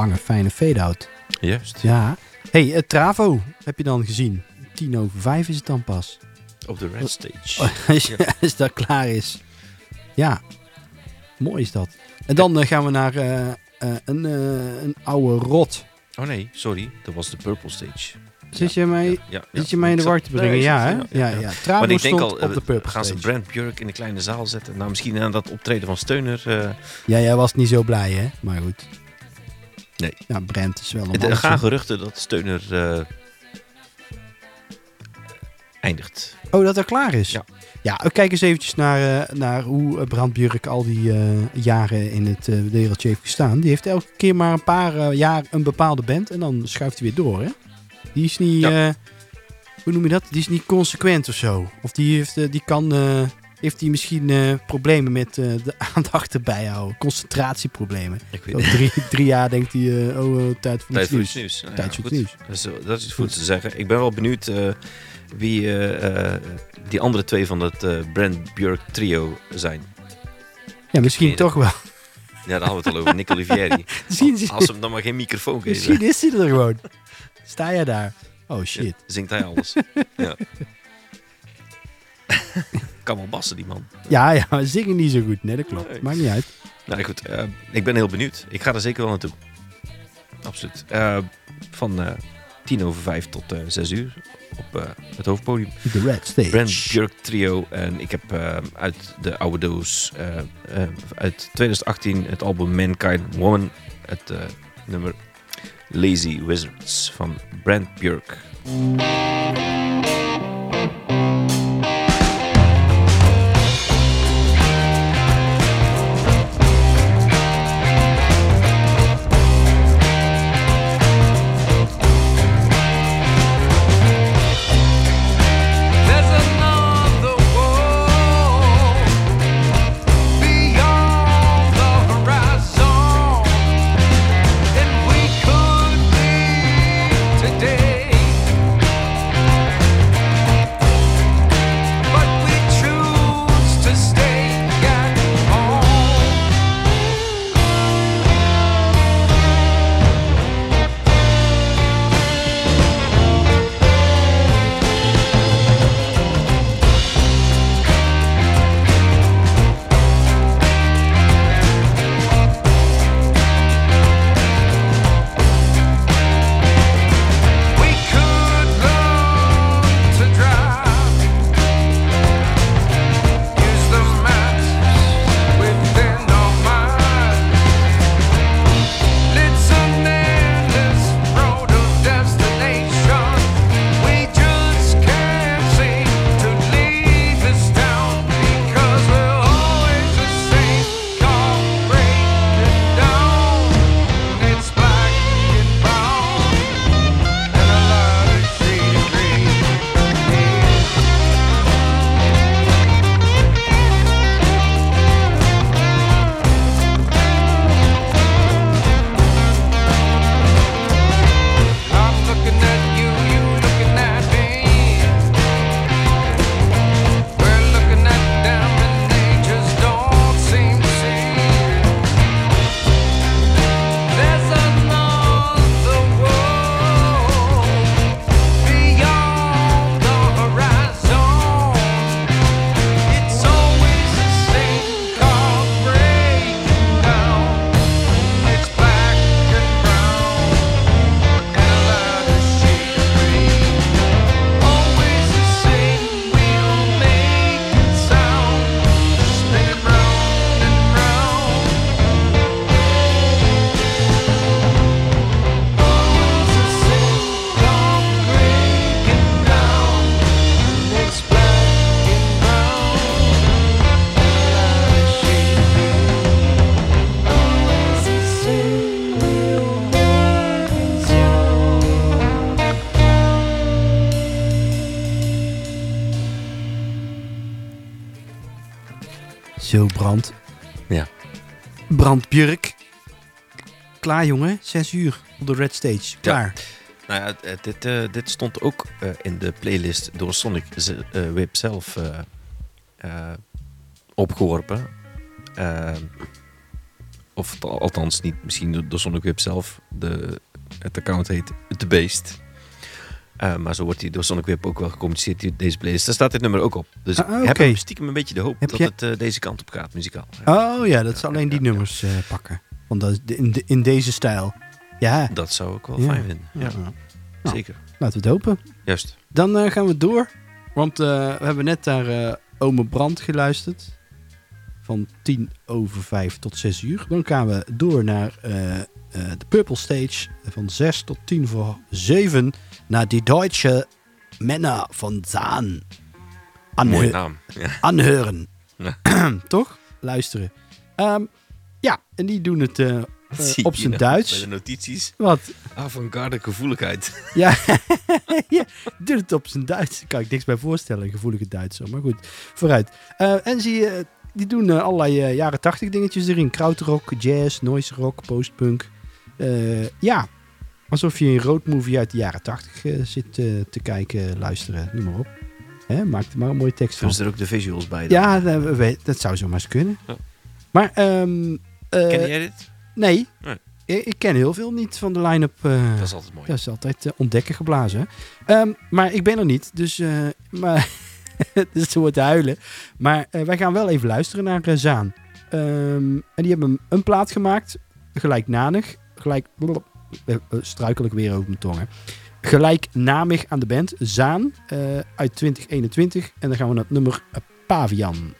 Lange, fijne fade-out. Juist. Ja. hey, het Travo heb je dan gezien? Tien over vijf is het dan pas. Op de Red Stage. als, als dat klaar is. Ja. Mooi is dat. En dan eh, gaan we naar eh, eh, een, eh, een oude rot. Oh nee, sorry. Dat was de Purple Stage. Zit je mij, Ja, ja, zit je mij in de war te brengen? Ja, hè? ja, Ja, Maar ik denk al, op de eh, gaan ze. Brand Björk in de kleine zaal zetten? Nou, misschien aan dat optreden van Steuner. eh, Ja, jij was niet zo blij, hè? Maar goed. Nee. Ja, Brent is wel een er gaan geruchten dat Steuner eh, eindigt. Oh, dat er klaar is? Ja. Ja, kijk eens eventjes naar, eh, naar hoe eh, Brand Björk al die jaren in het wereldje heeft gestaan. Die heeft elke keer maar een paar jaar een bepaalde band en dan schuift hij weer door, hè? Die is niet, Ja. hoe noem je dat? Die is niet consequent of zo. Of die, heeft, die kan, heeft hij misschien eh, problemen met eh, de aandacht erbij houden. Concentratieproblemen. Ik weet Over drie, drie jaar denkt hij, eh, oh, tijd voor Tijd iets voor nieuws. Nou Tijd ja, voor goed. iets nieuws. Dat is, dat is goed te zeggen. Ik ben wel benieuwd wie die andere twee van het Brand Björk trio zijn. Ja, misschien toch wel. Ja, daar hadden we het al over. Nick Olivieri. Als ze hem dan maar geen microfoon geven, misschien is hij er gewoon. Sta jij daar? Oh shit. ja, zingt hij alles. ja. Kan wel bassen, die man. Ja, ja, zingen niet zo goed. Nee, dat klopt. Nee. Maakt niet uit. Nou goed, eh, ik ben heel benieuwd. Ik ga er zeker wel naartoe. Absoluut. Eh, van eh tien over vijf tot zes uur op het hoofdpodium. De Red Stage. Brand Björk Trio. En ik heb uit de oude doos uit 2018 het album Mankind Woman. Het nummer Lazy Wizards van Brand Björk. Brand. Ja. Brand Björk. Klaar, jongen. Zes uur op de Red Stage. Klaar. Nou ja, het- dit, eh, dit stond ook eh, in de playlist door Sonic eh, Whip zelf eh, eh, opgeworpen. Of althans niet, misschien door, Sonic Whip zelf. De, het account heet The Beast. Eh, maar zo wordt hij door Sonic Whip ook wel gecommuniceerd, deze playlist. Daar staat dit nummer ook op. Dus Ah, ik heb stiekem een beetje de hoop Heb dat je- het eh, deze kant op gaat, muzikaal. Oh ja, dat zal Ja, alleen die ja, ja. nummers eh, pakken. Want dat is de- in, de- in deze stijl. Ja, Dat zou ik wel Ja. fijn vinden. Ja, ja. Nou. zeker. laten we het hopen. Juist. Dan gaan we door. Want eh, we hebben net naar eh Ome Brand geluisterd. Van 10 over 5 tot 6 uur. Dan gaan we door naar eh, eh, de Purple Stage. Van 6 tot 10 voor 7. Naar die Deutsche Männer van Zaan. Mooie naam. Ja. Anheuren. Ja. Toch? Luisteren. Ehm, ja, en die doen het eh, eh, op zijn nou Duits. Bij de notities. Wat? Avant-garde gevoeligheid. Ja, ja het op zijn Duits. Daar kan ik niks bij voorstellen, een gevoelige Duitser. Maar goed, vooruit. Eh, en zie je, die doen eh, allerlei eh, jaren tachtig dingetjes erin. Krautrock, jazz, noise rock, postpunk. Eh, ja, alsof je een roadmovie uit de jaren tachtig eh, zit eh, te kijken, luisteren, noem maar op. Hè, maak er maar een mooie tekst van. Ze er ook de visuals bij? dan? Ja, dat, we weten- dat zou zomaar eens kunnen. Ja. Maar, ehm eh, Ken jij dit? nee, Nee. Ik, ik ken heel veel niet van de line-up. eh, Dat is altijd mooi. dat is altijd eh, ontdekken geblazen. Ehm, maar ik ben er niet, dus, eh, maar, dus het wordt huilen. Maar eh, wij gaan wel even luisteren naar eh, Zaan. Ehm, en die hebben een plaat gemaakt, gelijknanig, gelijk, eh, eh, struikel ik weer over mijn tong. hè. Gelijknamig aan de band, Zaan, eh, uit 2021. En dan gaan we naar het nummer eh. Pavian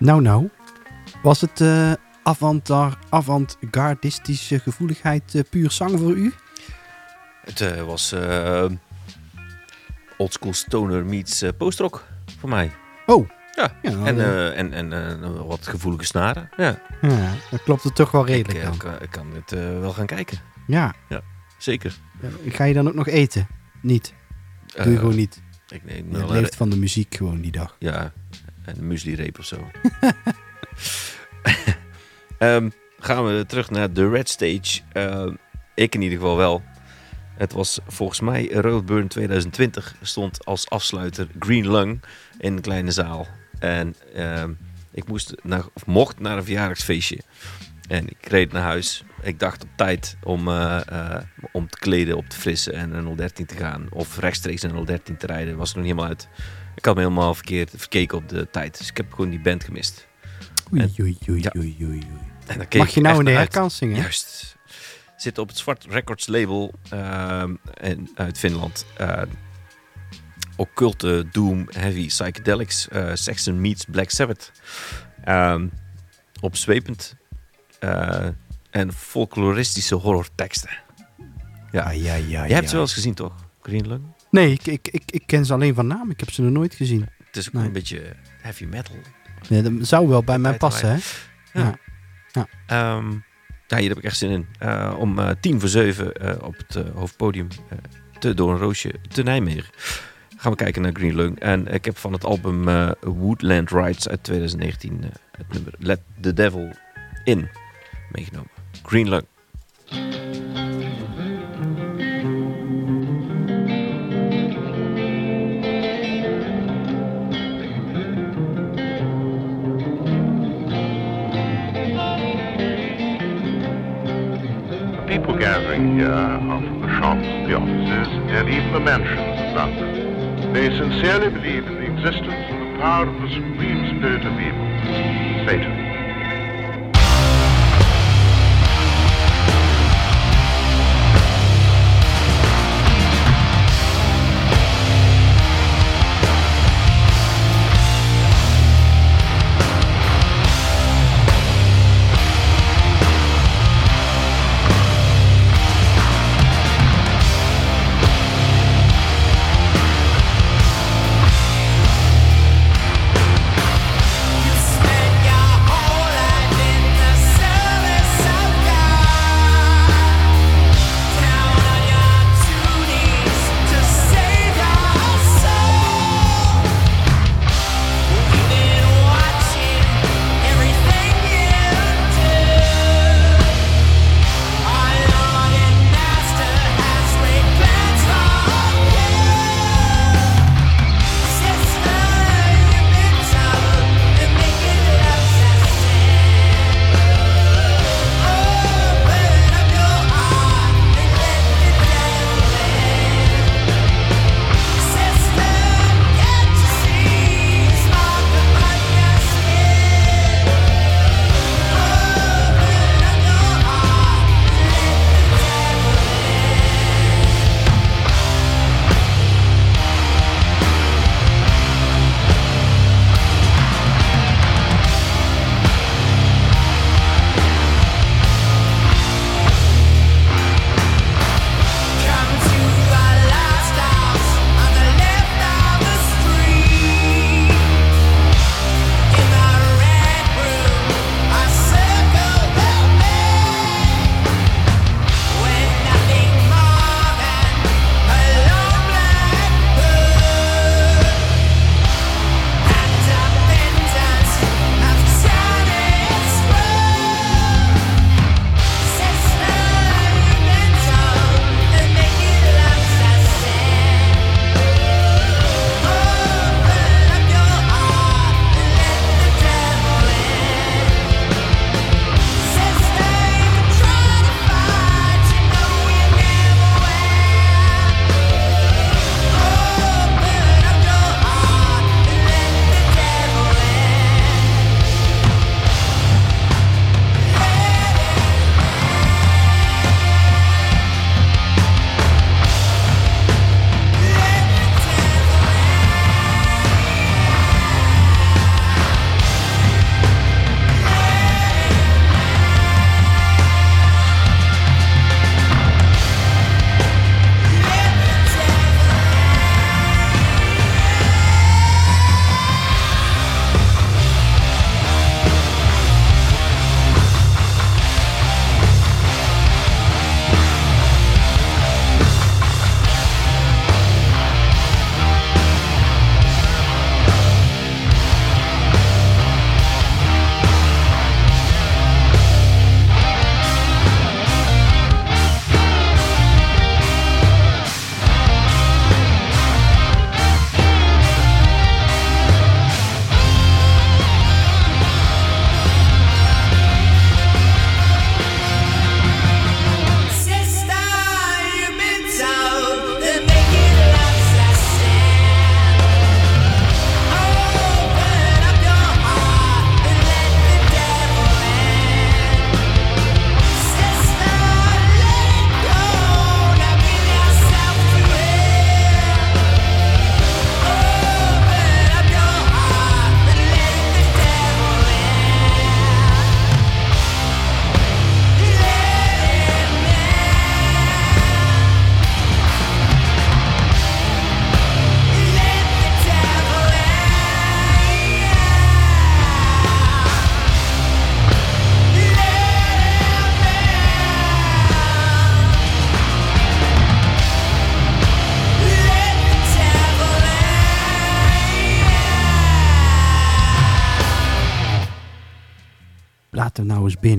Nou, nou. Was het avant- avant-gardistische gevoeligheid eh, puur zang voor u? Het eh, was oldschool stoner meets postrock voor mij. Oh. Ja. Ja, En, en, en wat gevoelige snaren. Ja, ja, dat klopt het toch wel ik, redelijk dan. kan, ik kan het wel gaan kijken. Ja. Zeker. Ga je dan ook nog eten? Niet. Doe je gewoon niet. Ik neem Je leeft van de muziek gewoon die dag. Ja, een muesli-reep of zo. Ehm, gaan we terug naar de Red Stage. Ehm, ik in ieder geval wel. Het was volgens mij Roadburn 2020. Stond als afsluiter Green Lung in een kleine zaal. En ehm, ik moest naar, of mocht naar een verjaardagsfeestje. En ik reed naar huis. Ik dacht op tijd om, eh, eh, om te kleden, op te frissen en een 013 te gaan. Of rechtstreeks een 013 te rijden. Was er nog niet helemaal uit. Ik had me helemaal verkeerd verkeken op de tijd. Dus ik heb gewoon die band gemist. Oei, En- oei, oei, ja. oei, oei, oei. Mag je nou naar uit. herkansing, hè? Juist. Zit op het Zwart Records label ehm, en, uit Finland. Eh occulte, doom, heavy, psychedelics. eh Saxon meets Black Sabbath. Ehm opzwepend. Eh, en folkloristische horrorteksten. Ja. Ah, ja, ja, Jij ja. hebt ze wel eens gezien, toch? Green Lung? Nee, ik, ik, ik, ik ken ze alleen van naam. Ik heb ze nog nooit gezien. Het is ook Nee. een beetje heavy metal. Ja, dat zou wel bij mij passen, hè? Ja. Ja. Ehm, ja, hier heb ik echt zin in. Eh, om eh, tien voor zeven eh, op het hoofdpodium te, door een roosje te Nijmegen. Gaan we kijken naar Green Lung. En ik heb van het album Woodland Rides uit 2019 eh, het nummer Let the Devil In meegenomen. Green Lung. People gathering here are from the shops, the offices, and even the mansions of London. They sincerely believe in the existence and the power of the supreme spirit of evil, Satan.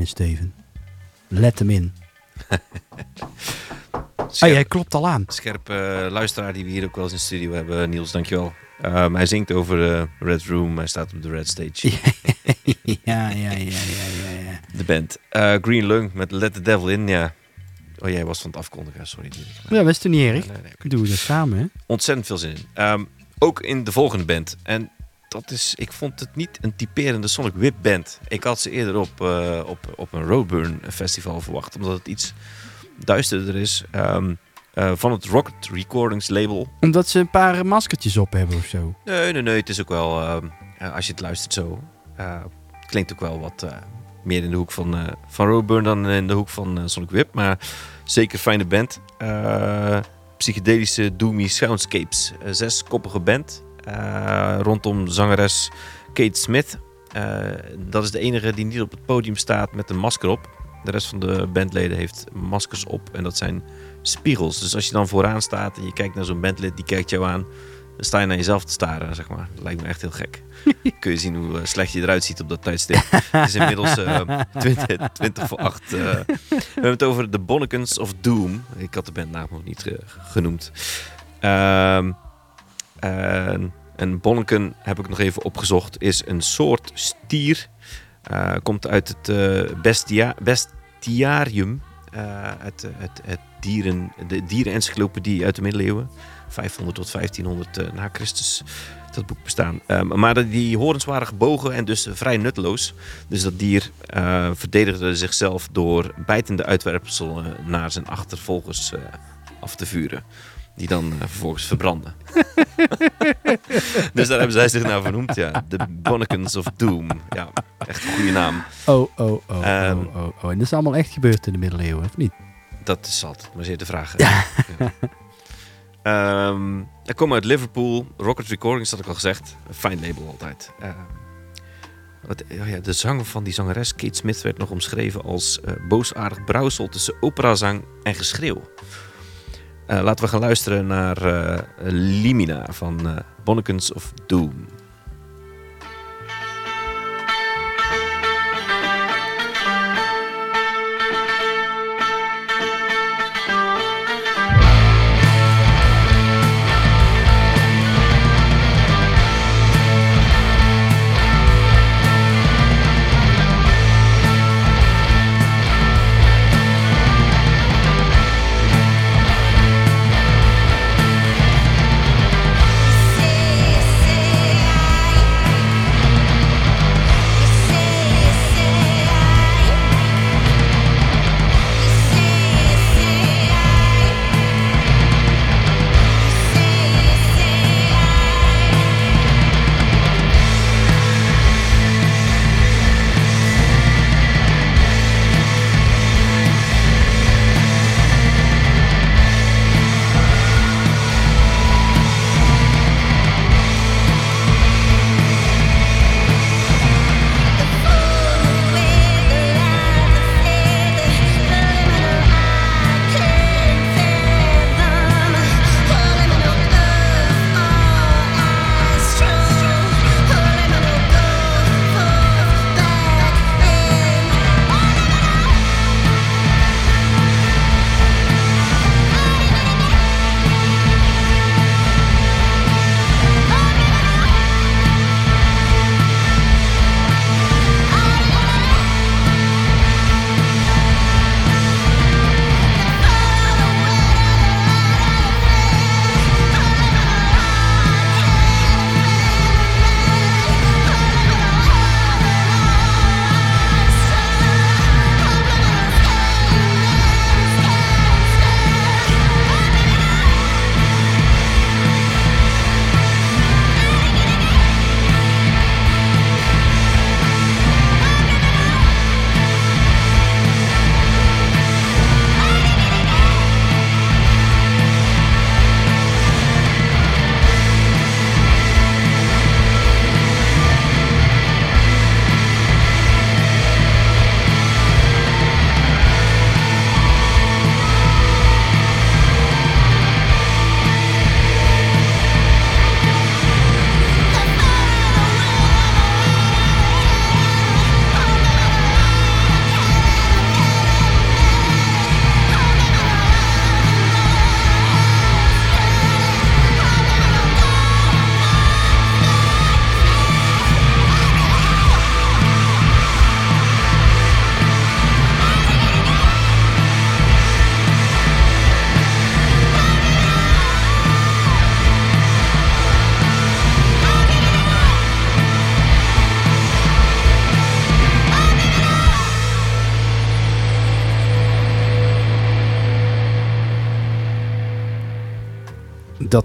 Steven. Let hem in. Scherp, Hey, hij klopt al aan. scherpe eh, luisteraar die we hier ook wel eens in de studio hebben. Niels, dankjewel. Ehm, hij zingt over eh, Red Room. Hij staat op de Red Stage. ja, ja, ja, ja, ja, ja. De band. Eh, Green Lung met Let the Devil In. Ja. Oh, jij was van het afkondigen. Sorry. Dirk. Ja, dat is toch niet erg? Nee. Doen we dat samen, hè? Ontzettend veel zin in. Ehm, ook in de volgende band. En dat is, ik vond het niet een typerende Sonic Whip band. Ik had ze eerder op, eh, op, op een Roadburn festival verwacht. Omdat het iets duisterder is. Ehm, eh, van het Rocket Recordings label. Omdat ze een paar maskertjes op hebben of zo. Nee, nee, nee. Het is ook wel, ehm, eh, als je het luistert zo, klinkt ook wel wat meer in de hoek van, van Roadburn dan in de hoek van Sonic Whip. Maar zeker fijne band. Psychedelische Doomy Soundscapes. Een zeskoppige band. Eh, rondom zangeres Kate Smith. Eh, dat is de enige die niet op het podium staat met een masker op. De rest van de bandleden heeft maskers op en dat zijn spiegels. Dus als je dan vooraan staat en je kijkt naar zo'n bandlid, die kijkt jou aan, dan sta je naar jezelf te staren, zeg maar. Dat lijkt me echt heel gek. Kun je zien hoe eh, slecht je eruit ziet op dat tijdstip. Het is inmiddels eh 20, 20 voor 8. eh. we hebben het over de Bonnekens of Doom. Ik had de bandnaam nog niet genoemd. Ehm, en bonneken, heb ik nog even opgezocht, is een soort stier. Eh, komt uit het eh, bestia bestiarium. eh, het, het, dieren, de dierenencyclopedie uit de middeleeuwen. 500 tot 1500 eh, na Christus dat boek bestaan. Ehm, maar die horens waren gebogen en dus vrij nutteloos. Dus dat dier verdedigde zichzelf door bijtende uitwerpselen naar zijn achtervolgers af te vuren. Die dan eh, vervolgens verbranden. dus daar hebben zij zich naar vernoemd, ja. De Bonnekens of Doom. Ja, echt een goede naam. Oh, oh, oh, Ehm. oh, oh, oh. En dat is allemaal echt gebeurd in de middeleeuwen, of niet? Dat is altijd maar zeer de vraag. Ja. Ehm, er komen uit Liverpool. Rocket Recordings, dat had ik al gezegd. Een fijn label altijd. Ehm, wat, oh ja, de zang van die zangeres Kate Smith werd nog omschreven als eh, boosaardig brouwsel tussen operazang en geschreeuw. Eh, laten we gaan luisteren naar eh, Limina van eh Bonnekens of Doom.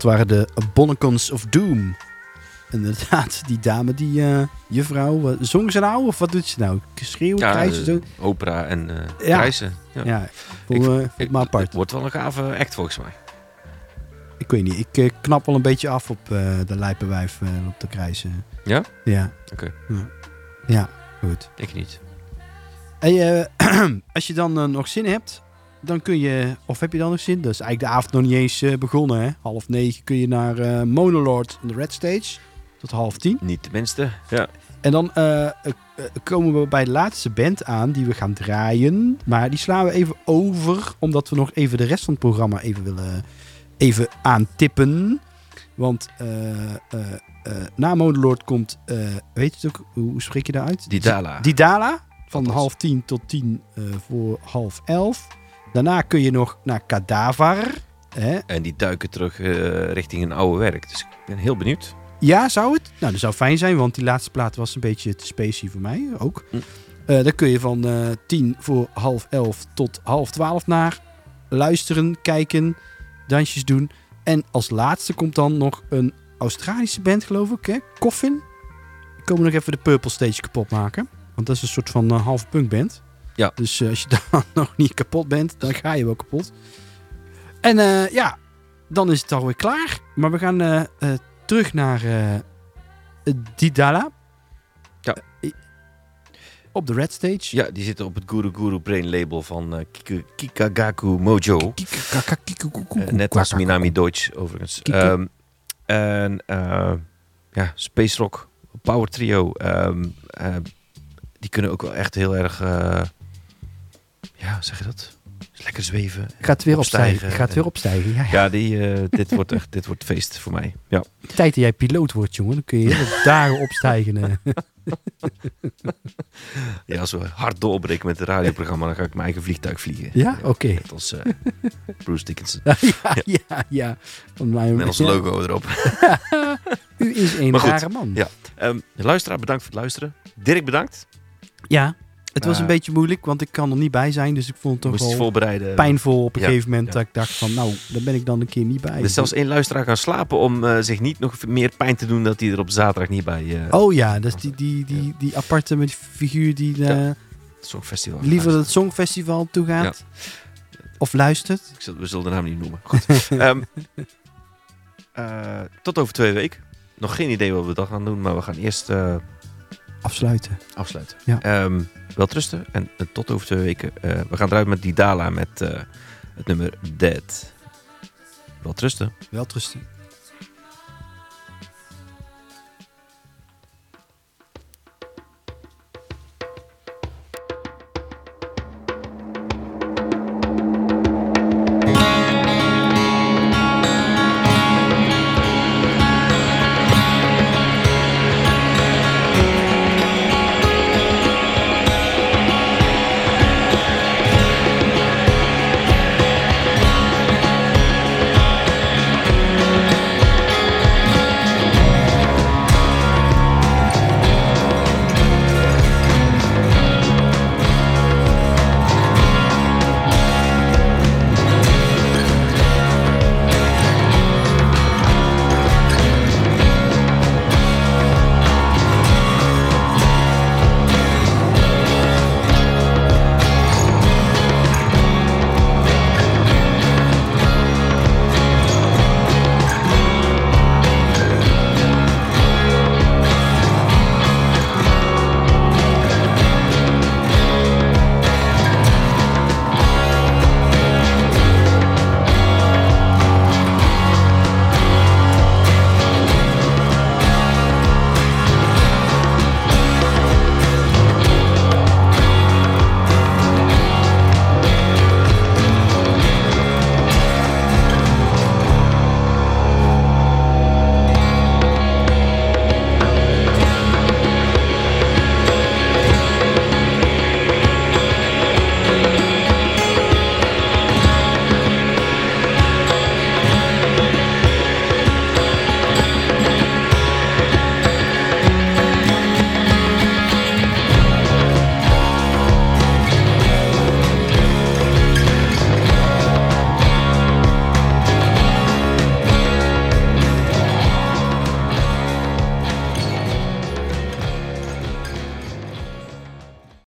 Waren de Bonnecons of Doom. Inderdaad, die dame, die eh, juffrouw, wat- zong ze nou of wat doet ze nou? Schreeuwen, Ja, krijzen, eh, zo? opera en eh Ja. Ja. Ja, Ik- Ik- me Het apart. wordt wel een gave act volgens mij. Ik weet niet, ik knap wel een beetje af op de lijpenwijf eh, op de krijzen. Ja? Ja. Oké. Ja. ja, goed. Ik niet. En, eh, als je dan nog zin hebt, dan kun je, of heb je dan nog zin? Dat is eigenlijk de avond nog niet eens eh, begonnen. Hè? Half negen kun je naar eh Monolord in de Red Stage. Tot half tien. Niet tenminste. Ja. En dan eh, komen we bij de laatste band aan die we gaan draaien. Maar die slaan we even over, omdat we nog even de rest van het programma even willen even aantippen. Want na Monolord komt, weet je het ook, hoe spreek je dat uit? Die Dala. Didala. Van half tien tot tien voor half elf. Daarna kun je nog naar Kadaver. Hè? En die duiken terug eh, richting een oude werk. Dus ik ben heel benieuwd. Ja, zou het? Nou, dat zou fijn zijn, want die laatste plaat was een beetje te specie voor mij ook. Hm. Eh dan kun je van eh tien voor half elf tot half twaalf naar luisteren, kijken, dansjes doen. En als laatste komt dan nog een Australische band, geloof ik, hè? Coffin. Die komen nog even de Purple Stage kapot maken. Want dat is een soort van eh, half punk band. Ja. Dus eh, als je dan nog niet kapot bent, dan ga je wel kapot. En eh, ja, dan is het alweer klaar. Maar we gaan eh, terug naar Didala. Ja. Op de Red Stage. Ja, die zitten op het Guru Guru Brain label van Kiku- Kikagaku Mojo. Net als Minami Deutsch, overigens. Ehm, en ja, Space Rock, Power Trio. ehm, eh, die kunnen ook wel echt heel erg... ja, zeg je dat? Lekker zweven. Gaat weer opstijgen. opstijgen. Gaat weer opstijgen. Ja, ja. Ja, die, eh, dit, wordt echt, dit wordt feest voor mij. Ja. Tijd dat jij piloot wordt, jongen. Dan kun je dagen opstijgen. eh. ja, als we hard doorbreken met het radioprogramma, dan ga ik mijn eigen vliegtuig vliegen. Ja? Oké. Net als eh, Bruce Dickinson. ja, ja, ja. Van mij, Met ons logo erop. U is een rare man. ja. Ehm, luisteraar, bedankt voor het luisteren. Dirk, bedankt. Ja, het was Eh, een beetje moeilijk, want ik kan er niet bij zijn. Dus ik vond het toch wel pijnvol op een Ja, gegeven moment. ja. Dat ik dacht van, nou, daar ben ik dan een keer niet bij. Er is zelfs één luisteraar gaan slapen om eh, zich niet nog meer pijn te doen dat hij er op zaterdag niet bij eh Oh ja, dat is die, die, die, die aparte met die figuur die eh, het Songfestival liever het Songfestival toe gaat. Of luistert. Ik zal- We zullen de naam niet noemen. Goed. Ehm, eh, tot over twee weken. Nog geen idee wat we dan gaan doen, maar we gaan eerst eh, Afsluiten. afsluiten. Ja. Ehm, wel trusten en eh, tot over twee weken. Eh, we gaan eruit met Didala met eh, het nummer Dead. Wel trusten. Wel trusten.